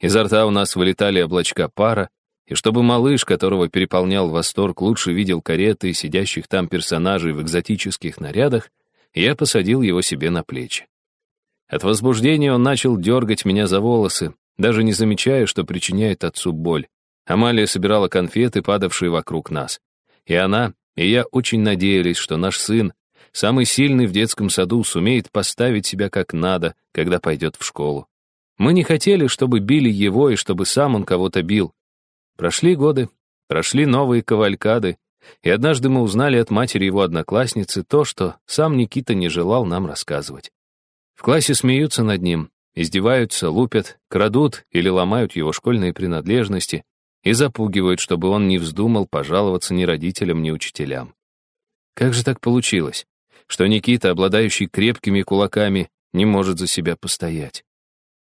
Изо рта у нас вылетали облачка пара, и чтобы малыш, которого переполнял восторг, лучше видел кареты и сидящих там персонажей в экзотических нарядах, я посадил его себе на плечи. От возбуждения он начал дергать меня за волосы, даже не замечая, что причиняет отцу боль. Амалия собирала конфеты, падавшие вокруг нас. И она, и я очень надеялись, что наш сын, самый сильный в детском саду, сумеет поставить себя как надо, когда пойдет в школу. Мы не хотели, чтобы били его и чтобы сам он кого-то бил. Прошли годы, прошли новые кавалькады, и однажды мы узнали от матери его одноклассницы то, что сам Никита не желал нам рассказывать. В классе смеются над ним, издеваются, лупят, крадут или ломают его школьные принадлежности и запугивают, чтобы он не вздумал пожаловаться ни родителям, ни учителям. Как же так получилось, что Никита, обладающий крепкими кулаками, не может за себя постоять?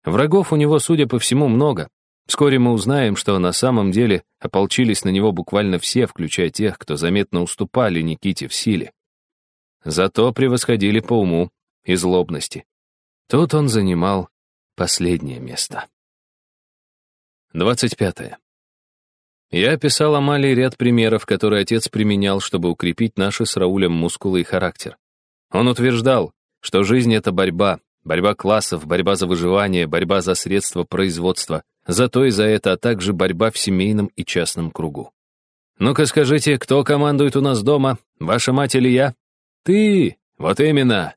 Врагов у него, судя по всему, много. Вскоре мы узнаем, что на самом деле ополчились на него буквально все, включая тех, кто заметно уступали Никите в силе. Зато превосходили по уму и злобности. Тут он занимал последнее место. 25. Я описал Амалии ряд примеров, которые отец применял, чтобы укрепить наши с Раулем мускулы и характер. Он утверждал, что жизнь — это борьба, Борьба классов, борьба за выживание, борьба за средства производства, за то и за это, а также борьба в семейном и частном кругу. «Ну-ка скажите, кто командует у нас дома, ваша мать или я?» «Ты! Вот именно!»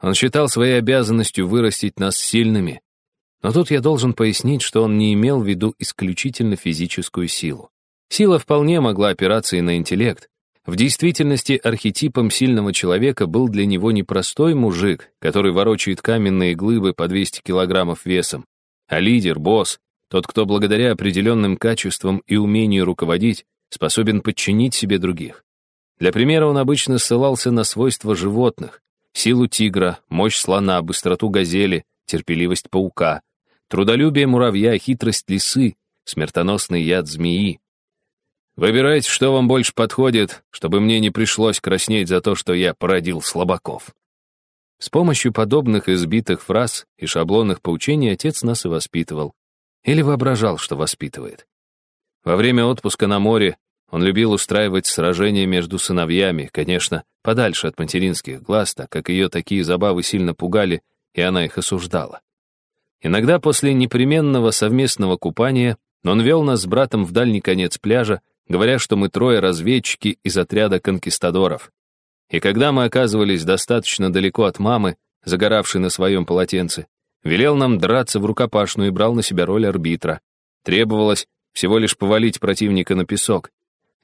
Он считал своей обязанностью вырастить нас сильными. Но тут я должен пояснить, что он не имел в виду исключительно физическую силу. Сила вполне могла опираться и на интеллект, в действительности архетипом сильного человека был для него не простой мужик, который ворочает каменные глыбы по 200 килограммов весом, а лидер, босс, тот, кто благодаря определенным качествам и умению руководить, способен подчинить себе других. Для примера он обычно ссылался на свойства животных, силу тигра, мощь слона, быстроту газели, терпеливость паука, трудолюбие муравья, хитрость лисы, смертоносный яд змеи, Выбирайте, что вам больше подходит, чтобы мне не пришлось краснеть за то, что я породил слабаков. С помощью подобных избитых фраз и шаблонных поучений отец нас и воспитывал. Или воображал, что воспитывает. Во время отпуска на море Он любил устраивать сражения между сыновьями, конечно, подальше от материнских глаз, так как ее такие забавы сильно пугали, и она их осуждала. Иногда после непременного совместного купания он вел нас с братом в дальний конец пляжа, говоря, что мы трое разведчики из отряда конкистадоров. И когда мы оказывались достаточно далеко от мамы, загоравшей на своем полотенце, велел нам драться в рукопашную и брал на себя роль арбитра. Требовалось всего лишь повалить противника на песок,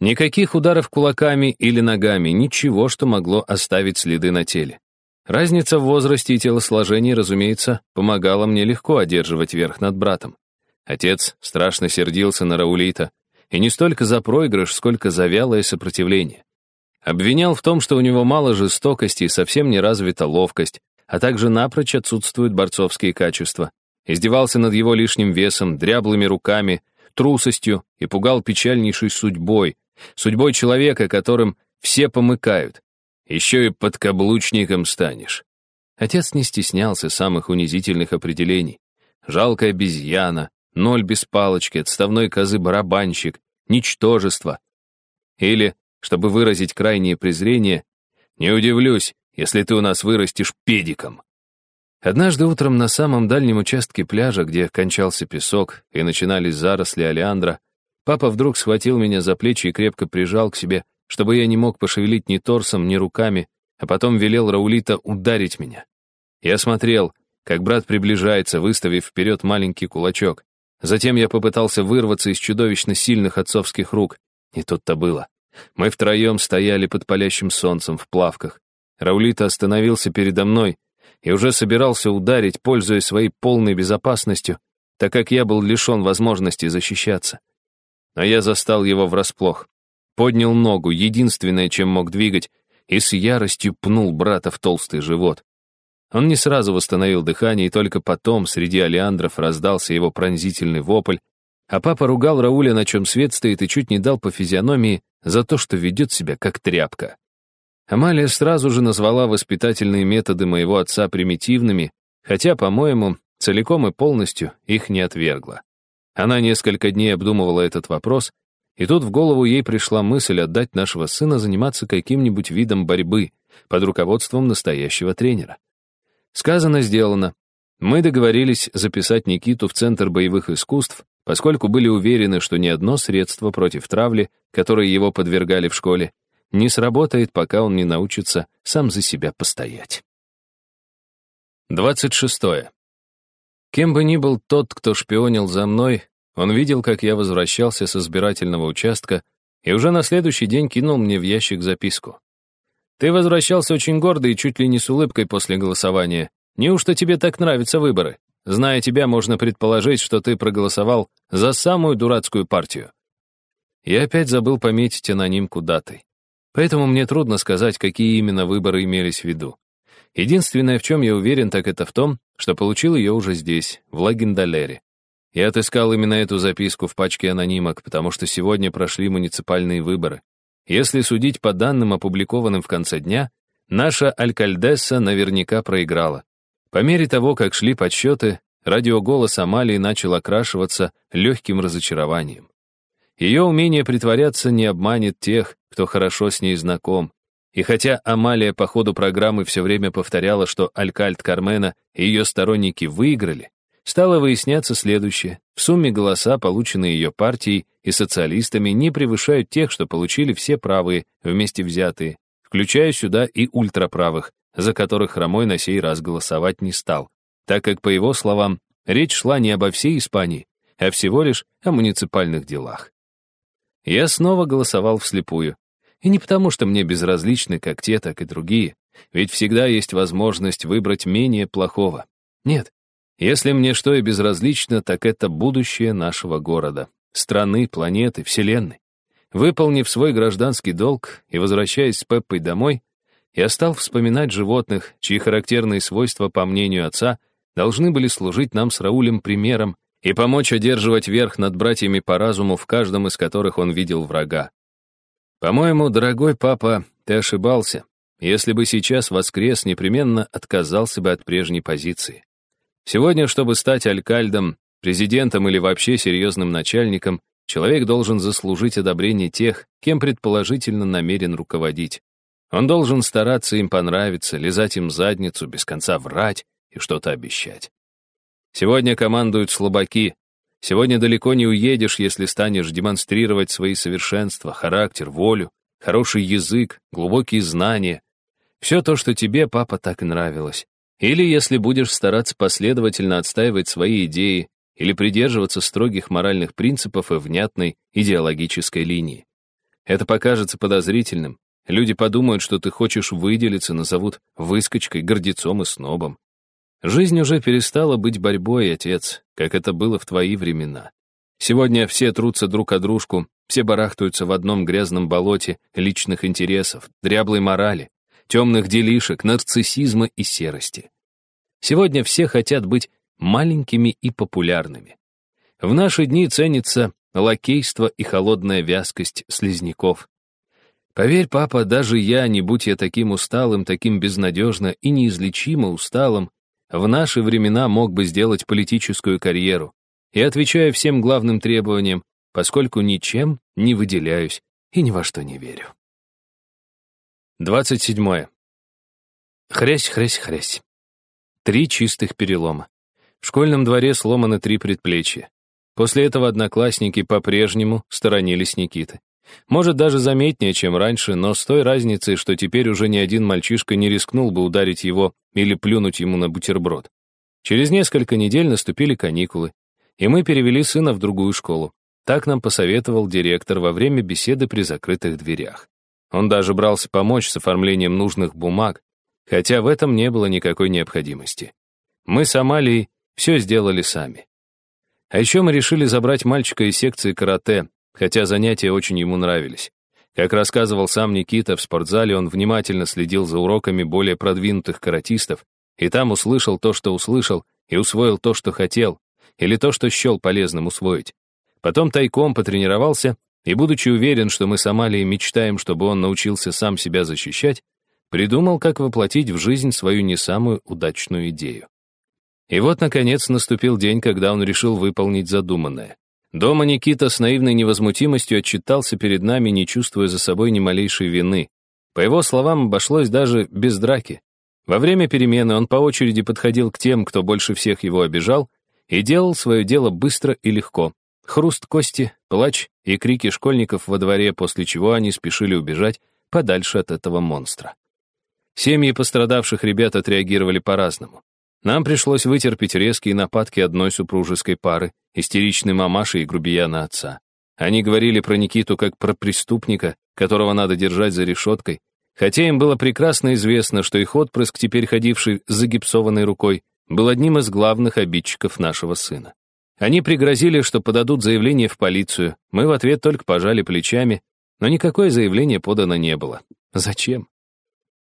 Никаких ударов кулаками или ногами, ничего, что могло оставить следы на теле. Разница в возрасте и телосложении, разумеется, помогала мне легко одерживать верх над братом. Отец страшно сердился на Раулита, и не столько за проигрыш, сколько за вялое сопротивление. Обвинял в том, что у него мало жестокости и совсем не развита ловкость, а также напрочь отсутствуют борцовские качества. Издевался над его лишним весом, дряблыми руками, трусостью и пугал печальнейшей судьбой, Судьбой человека, которым все помыкают. Еще и подкаблучником станешь. Отец не стеснялся самых унизительных определений. Жалкая обезьяна, ноль без палочки, отставной козы-барабанщик, ничтожество. Или, чтобы выразить крайнее презрение, не удивлюсь, если ты у нас вырастешь педиком. Однажды утром на самом дальнем участке пляжа, где кончался песок и начинались заросли олеандра, Папа вдруг схватил меня за плечи и крепко прижал к себе, чтобы я не мог пошевелить ни торсом, ни руками, а потом велел Раулита ударить меня. Я смотрел, как брат приближается, выставив вперед маленький кулачок. Затем я попытался вырваться из чудовищно сильных отцовских рук. И тут-то было. Мы втроем стояли под палящим солнцем в плавках. Раулита остановился передо мной и уже собирался ударить, пользуясь своей полной безопасностью, так как я был лишен возможности защищаться а я застал его врасплох. Поднял ногу, единственное, чем мог двигать, и с яростью пнул брата в толстый живот. Он не сразу восстановил дыхание, и только потом среди алиандров раздался его пронзительный вопль, а папа ругал Рауля, на чем свет стоит, и чуть не дал по физиономии за то, что ведет себя как тряпка. Амалия сразу же назвала воспитательные методы моего отца примитивными, хотя, по-моему, целиком и полностью их не отвергла. Она несколько дней обдумывала этот вопрос, и тут в голову ей пришла мысль отдать нашего сына заниматься каким-нибудь видом борьбы под руководством настоящего тренера. Сказано, сделано. Мы договорились записать Никиту в Центр боевых искусств, поскольку были уверены, что ни одно средство против травли, которое его подвергали в школе, не сработает, пока он не научится сам за себя постоять. 26. Кем бы ни был тот, кто шпионил за мной, он видел, как я возвращался с избирательного участка и уже на следующий день кинул мне в ящик записку. «Ты возвращался очень гордо и чуть ли не с улыбкой после голосования. Неужто тебе так нравятся выборы? Зная тебя, можно предположить, что ты проголосовал за самую дурацкую партию». Я опять забыл пометить анонимку датой. Поэтому мне трудно сказать, какие именно выборы имелись в виду. Единственное, в чем я уверен, так это в том, что получил ее уже здесь, в Лагендалере. Я отыскал именно эту записку в пачке анонимок, потому что сегодня прошли муниципальные выборы. Если судить по данным, опубликованным в конце дня, наша Алькальдесса наверняка проиграла. По мере того, как шли подсчеты, радиоголос Амалии начал окрашиваться легким разочарованием. Ее умение притворяться не обманет тех, кто хорошо с ней знаком, и хотя Амалия по ходу программы все время повторяла, что Алькальд Кармена и ее сторонники выиграли, стало выясняться следующее. В сумме голоса, полученные ее партией и социалистами, не превышают тех, что получили все правые, вместе взятые, включая сюда и ультраправых, за которых Хромой на сей раз голосовать не стал, так как, по его словам, речь шла не обо всей Испании, а всего лишь о муниципальных делах. Я снова голосовал вслепую, и не потому, что мне безразличны как те, так и другие, ведь всегда есть возможность выбрать менее плохого. Нет, если мне что и безразлично, так это будущее нашего города, страны, планеты, вселенной. Выполнив свой гражданский долг и возвращаясь с Пеппой домой, я стал вспоминать животных, чьи характерные свойства, по мнению отца, должны были служить нам с Раулем примером и помочь одерживать верх над братьями по разуму, в каждом из которых он видел врага. По-моему, дорогой папа, ты ошибался. Если бы сейчас воскрес, непременно отказался бы от прежней позиции. Сегодня, чтобы стать алькальдом, президентом или вообще серьезным начальником, человек должен заслужить одобрение тех, кем предположительно намерен руководить. Он должен стараться им понравиться, лизать им задницу, без конца врать и что-то обещать. Сегодня командуют слабаки. Сегодня далеко не уедешь, если станешь демонстрировать свои совершенства, характер, волю, хороший язык, глубокие знания. Все то, что тебе, папа, так нравилось. Или если будешь стараться последовательно отстаивать свои идеи или придерживаться строгих моральных принципов и внятной идеологической линии. Это покажется подозрительным. Люди подумают, что ты хочешь выделиться, назовут выскочкой, гордецом и снобом. Жизнь уже перестала быть борьбой, отец, как это было в твои времена. Сегодня все трутся друг о дружку, все барахтаются в одном грязном болоте личных интересов, дряблой морали, темных делишек, нарциссизма и серости. Сегодня все хотят быть маленькими и популярными. В наши дни ценится лакейство и холодная вязкость слизняков. Поверь, папа, даже я, не будь я таким усталым, таким безнадежно и неизлечимо усталым, в наши времена мог бы сделать политическую карьеру. И отвечаю всем главным требованиям, поскольку ничем не выделяюсь и ни во что не верю. 27. Хрясь, хрясь, хрясь. Три чистых перелома. В школьном дворе сломаны три предплечья. После этого одноклассники по-прежнему сторонились Никиты. Может, даже заметнее, чем раньше, но с той разницей, что теперь уже ни один мальчишка не рискнул бы ударить его или плюнуть ему на бутерброд. Через несколько недель наступили каникулы, и мы перевели сына в другую школу. Так нам посоветовал директор во время беседы при закрытых дверях. Он даже брался помочь с оформлением нужных бумаг, хотя в этом не было никакой необходимости. Мы с Амалией все сделали сами. А еще мы решили забрать мальчика из секции карате, хотя занятия очень ему нравились. Как рассказывал сам Никита, в спортзале он внимательно следил за уроками более продвинутых каратистов, и там услышал то, что услышал, и усвоил то, что хотел, или то, что счел полезным усвоить. Потом тайком потренировался и, будучи уверен, что мы с Амалией мечтаем, чтобы он научился сам себя защищать, придумал, как воплотить в жизнь свою не самую удачную идею. И вот, наконец, наступил день, когда он решил выполнить задуманное. Дома Никита с наивной невозмутимостью отчитался перед нами, не чувствуя за собой ни малейшей вины. По его словам, обошлось даже без драки. Во время перемены он по очереди подходил к тем, кто больше всех его обижал, и делал свое дело быстро и легко, хруст кости, плач и крики школьников во дворе, после чего они спешили убежать подальше от этого монстра. Семьи пострадавших ребят отреагировали по-разному. Нам пришлось вытерпеть резкие нападки одной супружеской пары, истеричной мамаши и грубияна отца. Они говорили про Никиту как про преступника, которого надо держать за решеткой, хотя им было прекрасно известно, что их отпрыск, теперь ходивший с загипсованной рукой, был одним из главных обидчиков нашего сына. Они пригрозили, что подадут заявление в полицию. Мы в ответ только пожали плечами, но никакое заявление подано не было. Зачем?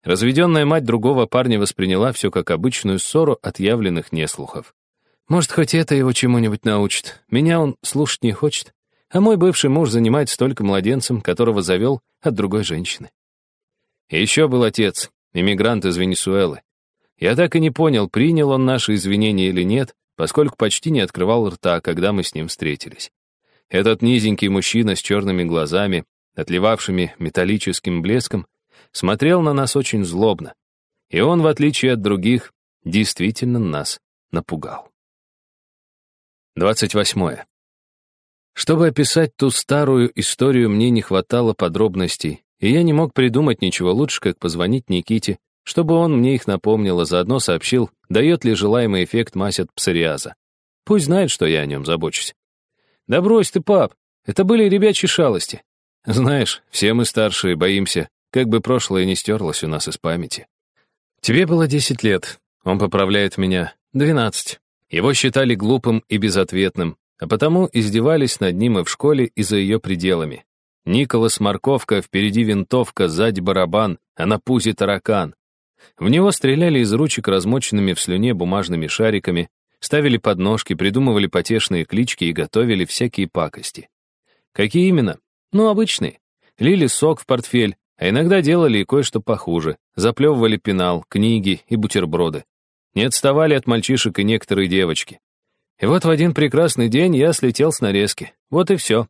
Разведенная мать другого парня восприняла все как обычную ссору отъявленных неслухов. Может, хоть это его чему-нибудь научит. Меня он слушать не хочет. А мой бывший муж занимается только младенцем, которого завел от другой женщины. И еще был отец, иммигрант из Венесуэлы. Я так и не понял, принял он наши извинения или нет, поскольку почти не открывал рта, когда мы с ним встретились. Этот низенький мужчина с черными глазами, отливавшими металлическим блеском, смотрел на нас очень злобно. И он, в отличие от других, действительно нас напугал. 28. Чтобы описать ту старую историю, мне не хватало подробностей, и я не мог придумать ничего лучше, как позвонить Никите чтобы он мне их напомнил, а заодно сообщил, дает ли желаемый эффект мазь от псориаза. Пусть знает, что я о нем забочусь. Да брось ты, пап, это были ребячьи шалости. Знаешь, все мы старшие боимся, как бы прошлое не стерлось у нас из памяти. Тебе было десять лет, он поправляет меня, двенадцать. Его считали глупым и безответным, а потому издевались над ним и в школе, и за ее пределами. Николас Морковка, впереди винтовка, сзади барабан, а на пузе таракан. В него стреляли из ручек размоченными в слюне бумажными шариками, ставили подножки, придумывали потешные клички и готовили всякие пакости. Какие именно? Ну, обычные. Лили сок в портфель, а иногда делали и кое-что похуже. Заплевывали пенал, книги и бутерброды. Не отставали от мальчишек и некоторые девочки. И вот в один прекрасный день я слетел с нарезки. Вот и все.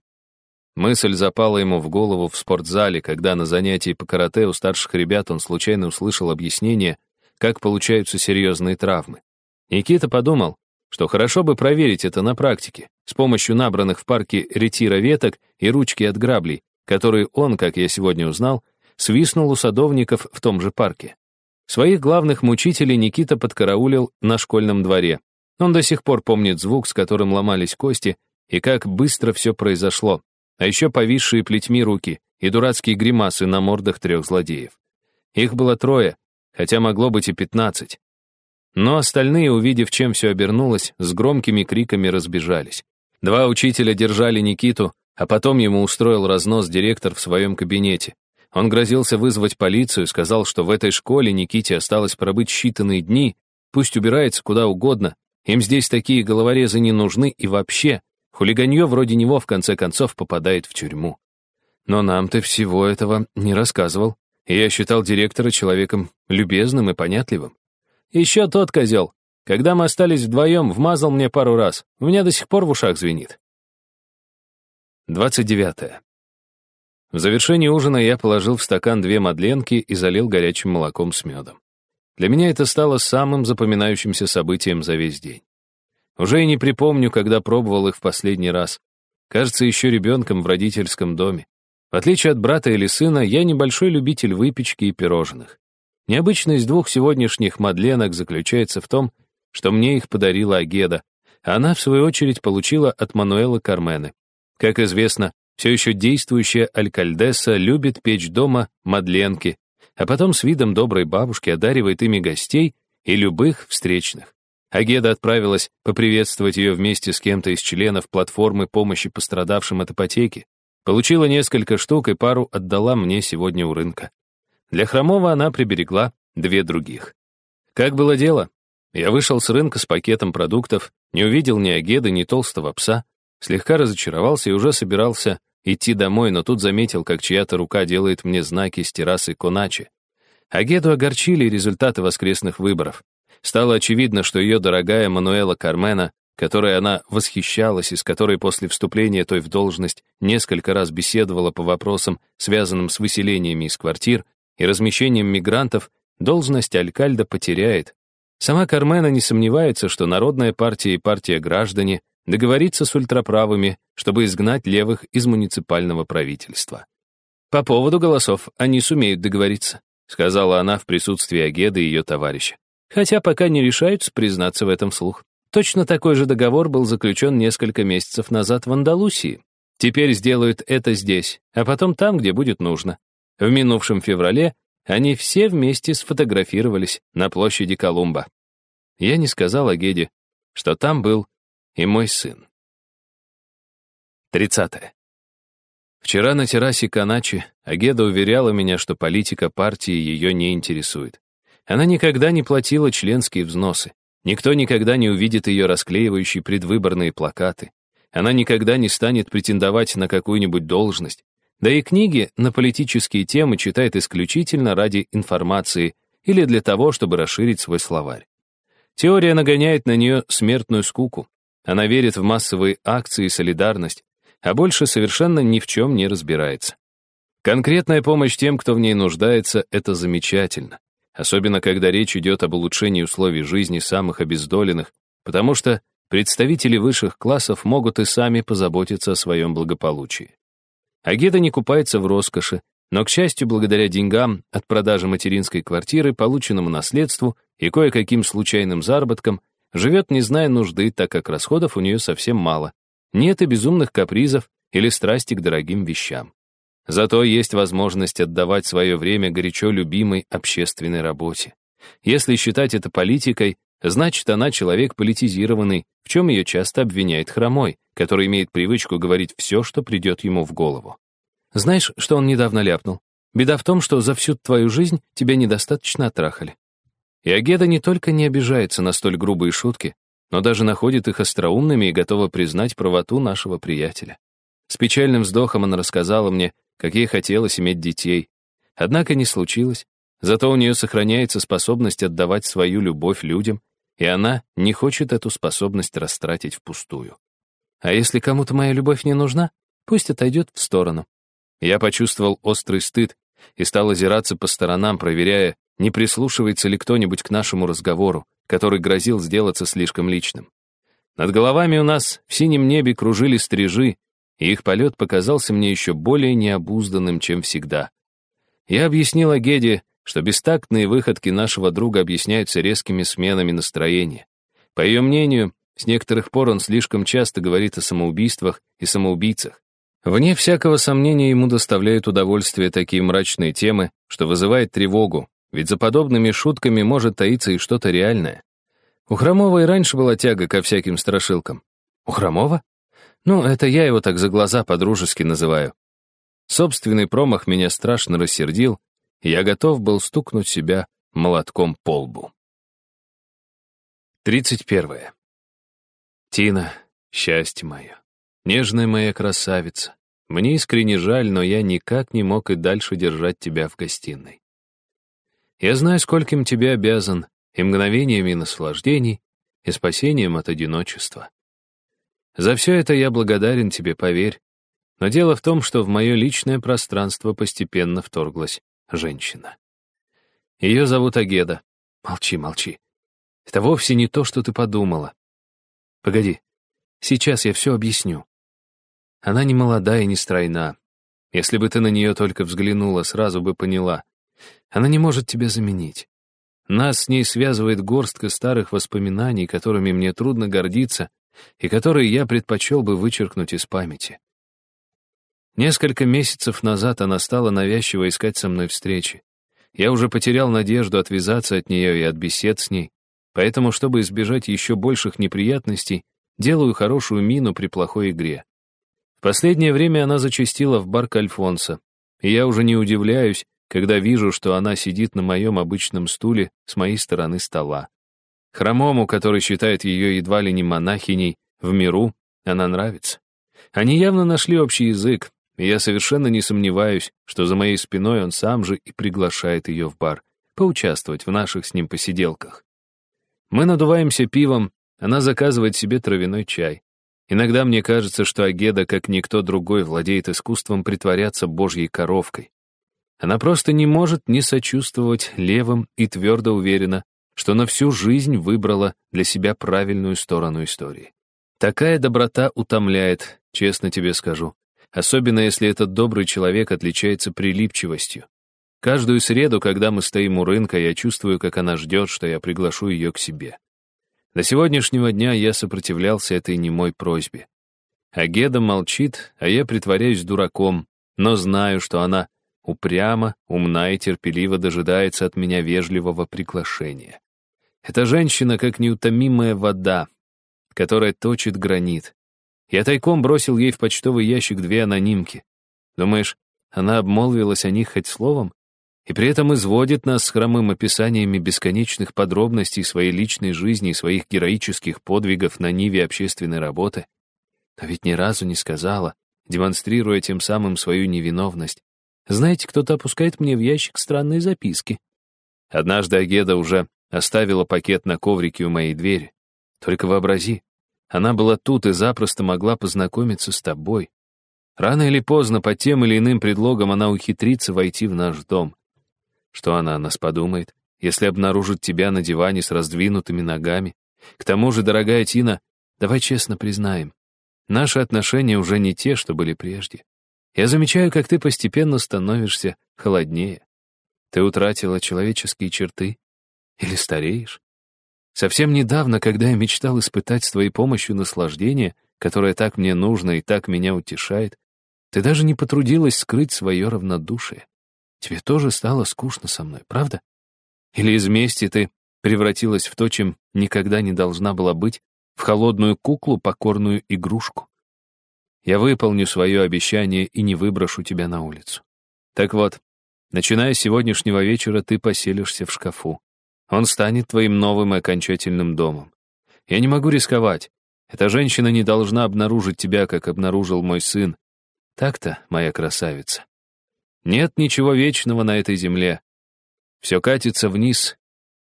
Мысль запала ему в голову в спортзале, когда на занятии по карате у старших ребят он случайно услышал объяснение, как получаются серьезные травмы. Никита подумал, что хорошо бы проверить это на практике, с помощью набранных в парке ретира веток и ручки от граблей, которые он, как я сегодня узнал, свистнул у садовников в том же парке. Своих главных мучителей Никита подкараулил на школьном дворе. Он до сих пор помнит звук, с которым ломались кости, и как быстро все произошло, а еще повисшие плетьми руки и дурацкие гримасы на мордах трех злодеев. Их было трое, хотя могло быть и пятнадцать. Но остальные, увидев, чем все обернулось, с громкими криками разбежались. Два учителя держали Никиту, а потом ему устроил разнос директор в своем кабинете. Он грозился вызвать полицию, сказал, что в этой школе Никите осталось пробыть считанные дни, пусть убирается куда угодно, им здесь такие головорезы не нужны и вообще, хулиганье вроде него в конце концов попадает в тюрьму. Но нам ты всего этого не рассказывал, я считал директора человеком любезным и понятливым. Еще тот козел. Когда мы остались вдвоем, вмазал мне пару раз. У меня до сих пор в ушах звенит. 29. В завершении ужина я положил в стакан две мадленки и залил горячим молоком с медом. Для меня это стало самым запоминающимся событием за весь день. Уже и не припомню, когда пробовал их в последний раз. Кажется, еще ребенком в родительском доме. В отличие от брата или сына, я небольшой любитель выпечки и пирожных. Необычность двух сегодняшних мадленок заключается в том, что мне их подарила Агеда, а она, в свою очередь, получила от Мануэла Кармены. Как известно, все еще действующая алькальдесса любит печь дома мадленки, а потом с видом доброй бабушки одаривает ими гостей и любых встречных. Агеда отправилась поприветствовать ее вместе с кем-то из членов платформы помощи пострадавшим от ипотеки, получила несколько штук и пару отдала мне сегодня у рынка. Для Хромова она приберегла две других. Как было дело? Я вышел с рынка с пакетом продуктов, не увидел ни Агеды, ни толстого пса, слегка разочаровался и уже собирался идти домой, но тут заметил, как чья-то рука делает мне знаки с террасы Коначи. Агеду огорчили результаты воскресных выборов. Стало очевидно, что ее дорогая Мануэла Кармена, которой она восхищалась и с которой после вступления той в должность несколько раз беседовала по вопросам, связанным с выселениями из квартир, и размещением мигрантов должность Алькальда потеряет. Сама Кармена не сомневается, что Народная партия и партия граждане договорится с ультраправыми, чтобы изгнать левых из муниципального правительства. По поводу голосов они сумеют договориться, сказала она в присутствии Агеды и ее товарища. Хотя пока не решаются признаться в этом вслух. Точно такой же договор был заключен несколько месяцев назад в Андалусии. Теперь сделают это здесь, а потом там, где будет нужно. В минувшем феврале они все вместе сфотографировались на площади Колумба. Я не сказал Агеде, что там был и мой сын. 30. Вчера на террасе Каначи Агеда уверяла меня, что политика партии ее не интересует. Она никогда не платила членские взносы. Никто никогда не увидит ее расклеивающей предвыборные плакаты. Она никогда не станет претендовать на какую-нибудь должность. Да и книги на политические темы читает исключительно ради информации или для того, чтобы расширить свой словарь. Теория нагоняет на нее смертную скуку. Она верит в массовые акции и солидарность, а больше совершенно ни в чем не разбирается. Конкретная помощь тем, кто в ней нуждается, это замечательно. Особенно, когда речь идет об улучшении условий жизни самых обездоленных, потому что представители высших классов могут и сами позаботиться о своем благополучии. Агеда не купается в роскоши, но, к счастью, благодаря деньгам от продажи материнской квартиры, полученному наследству и кое-каким случайным заработкам, живет, не зная нужды, так как расходов у нее совсем мало. Нет и безумных капризов или страсти к дорогим вещам. Зато есть возможность отдавать свое время горячо любимой общественной работе. Если считать это политикой, значит, она человек политизированный, в чем ее часто обвиняет хромой, который имеет привычку говорить все, что придет ему в голову. Знаешь, что он недавно ляпнул? Беда в том, что за всю твою жизнь тебя недостаточно оттрахали. И Агеда не только не обижается на столь грубые шутки, но даже находит их остроумными и готова признать правоту нашего приятеля. С печальным вздохом она рассказала мне, как ей хотелось иметь детей. Однако не случилось, зато у нее сохраняется способность отдавать свою любовь людям, и она не хочет эту способность растратить впустую. А если кому-то моя любовь не нужна, Пусть отойдет в сторону. Я почувствовал острый стыд и стал озираться по сторонам, проверяя, не прислушивается ли кто-нибудь к нашему разговору, который грозил сделаться слишком личным. Над головами у нас в синем небе кружили стрижи, и их полет показался мне еще более необузданным, чем всегда. Я объяснил Агеде, что бестактные выходки нашего друга объясняются резкими сменами настроения. По ее мнению, с некоторых пор он слишком часто говорит о самоубийствах и самоубийцах. Вне всякого сомнения ему доставляют удовольствие такие мрачные темы, что вызывает тревогу, ведь за подобными шутками может таиться и что-то реальное. У Хромова и раньше была тяга ко всяким страшилкам. У Хромова? Ну, это я его так за глаза по-дружески называю. Собственный промах меня страшно рассердил, и я готов был стукнуть себя молотком по лбу. 31. Тина, счастье мое, нежная моя красавица, мне искренне жаль, но я никак не мог и дальше держать тебя в гостиной. Я знаю, скольким тебе обязан, и мгновениями наслаждений, и спасением от одиночества. За все это я благодарен тебе, поверь. Но дело в том, что в мое личное пространство постепенно вторглась женщина. Ее зовут Агеда. Молчи, молчи. Это вовсе не то, что ты подумала. Погоди, сейчас я все объясню. Она не молода и не стройна. Если бы ты на нее только взглянула, сразу бы поняла. Она не может тебя заменить. Нас с ней связывает горстка старых воспоминаний, которыми мне трудно гордиться, и которые я предпочел бы вычеркнуть из памяти. Несколько месяцев назад она стала навязчиво искать со мной встречи. Я уже потерял надежду отвязаться от нее и от бесед с ней, поэтому, чтобы избежать еще больших неприятностей, делаю хорошую мину при плохой игре. В последнее время она зачастила в бар к Альфонсо, и я уже не удивляюсь, когда вижу, что она сидит на моем обычном стуле с моей стороны стола. Хромому, который считает ее едва ли не монахиней, в миру она нравится. Они явно нашли общий язык, и я совершенно не сомневаюсь, что за моей спиной он сам же и приглашает ее в бар, поучаствовать в наших с ним посиделках. Мы надуваемся пивом, она заказывает себе травяной чай. Иногда мне кажется, что Агеда, как никто другой, владеет искусством притворяться божьей коровкой. Она просто не может не сочувствовать левым и твердо уверена, что на всю жизнь выбрала для себя правильную сторону истории. Такая доброта утомляет, честно тебе скажу, особенно если этот добрый человек отличается прилипчивостью. Каждую среду, когда мы стоим у рынка, я чувствую, как она ждет, что я приглашу ее к себе. До сегодняшнего дня я сопротивлялся этой немой просьбе. А Геда молчит, а я притворяюсь дураком, но знаю, что она упрямо, умна и терпеливо дожидается от меня вежливого приглашения. Эта женщина как неутомимая вода, которая точит гранит. Я тайком бросил ей в почтовый ящик две анонимки. Думаешь, она обмолвилась о них хоть словом? И при этом изводит нас с хромым описаниями бесконечных подробностей своей личной жизни и своих героических подвигов на ниве общественной работы. Но ведь ни разу не сказала, демонстрируя тем самым свою невиновность, знаете, кто-то опускает мне в ящик странные записки. Однажды Агеда уже оставила пакет на коврике у моей двери. Только вообрази, она была тут и запросто могла познакомиться с тобой. Рано или поздно, по тем или иным предлогам, она ухитрится войти в наш дом. Что она о нас подумает, если обнаружит тебя на диване с раздвинутыми ногами? К тому же, дорогая Тина, давай честно признаем, наши отношения уже не те, что были прежде. Я замечаю, как ты постепенно становишься холоднее. Ты утратила человеческие черты или стареешь? Совсем недавно, когда я мечтал испытать с твоей помощью наслаждение, которое так мне нужно и так меня утешает, ты даже не потрудилась скрыть свое равнодушие. Тебе тоже стало скучно со мной, правда? Или из мести ты превратилась в то, чем никогда не должна была быть, в холодную куклу, покорную игрушку? Я выполню свое обещание и не выброшу тебя на улицу. Так вот, начиная с сегодняшнего вечера, ты поселишься в шкафу. Он станет твоим новым и окончательным домом. Я не могу рисковать. Эта женщина не должна обнаружить тебя, как обнаружил мой сын. Так-то, моя красавица. Нет ничего вечного на этой земле. Все катится вниз,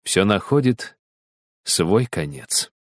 все находит свой конец.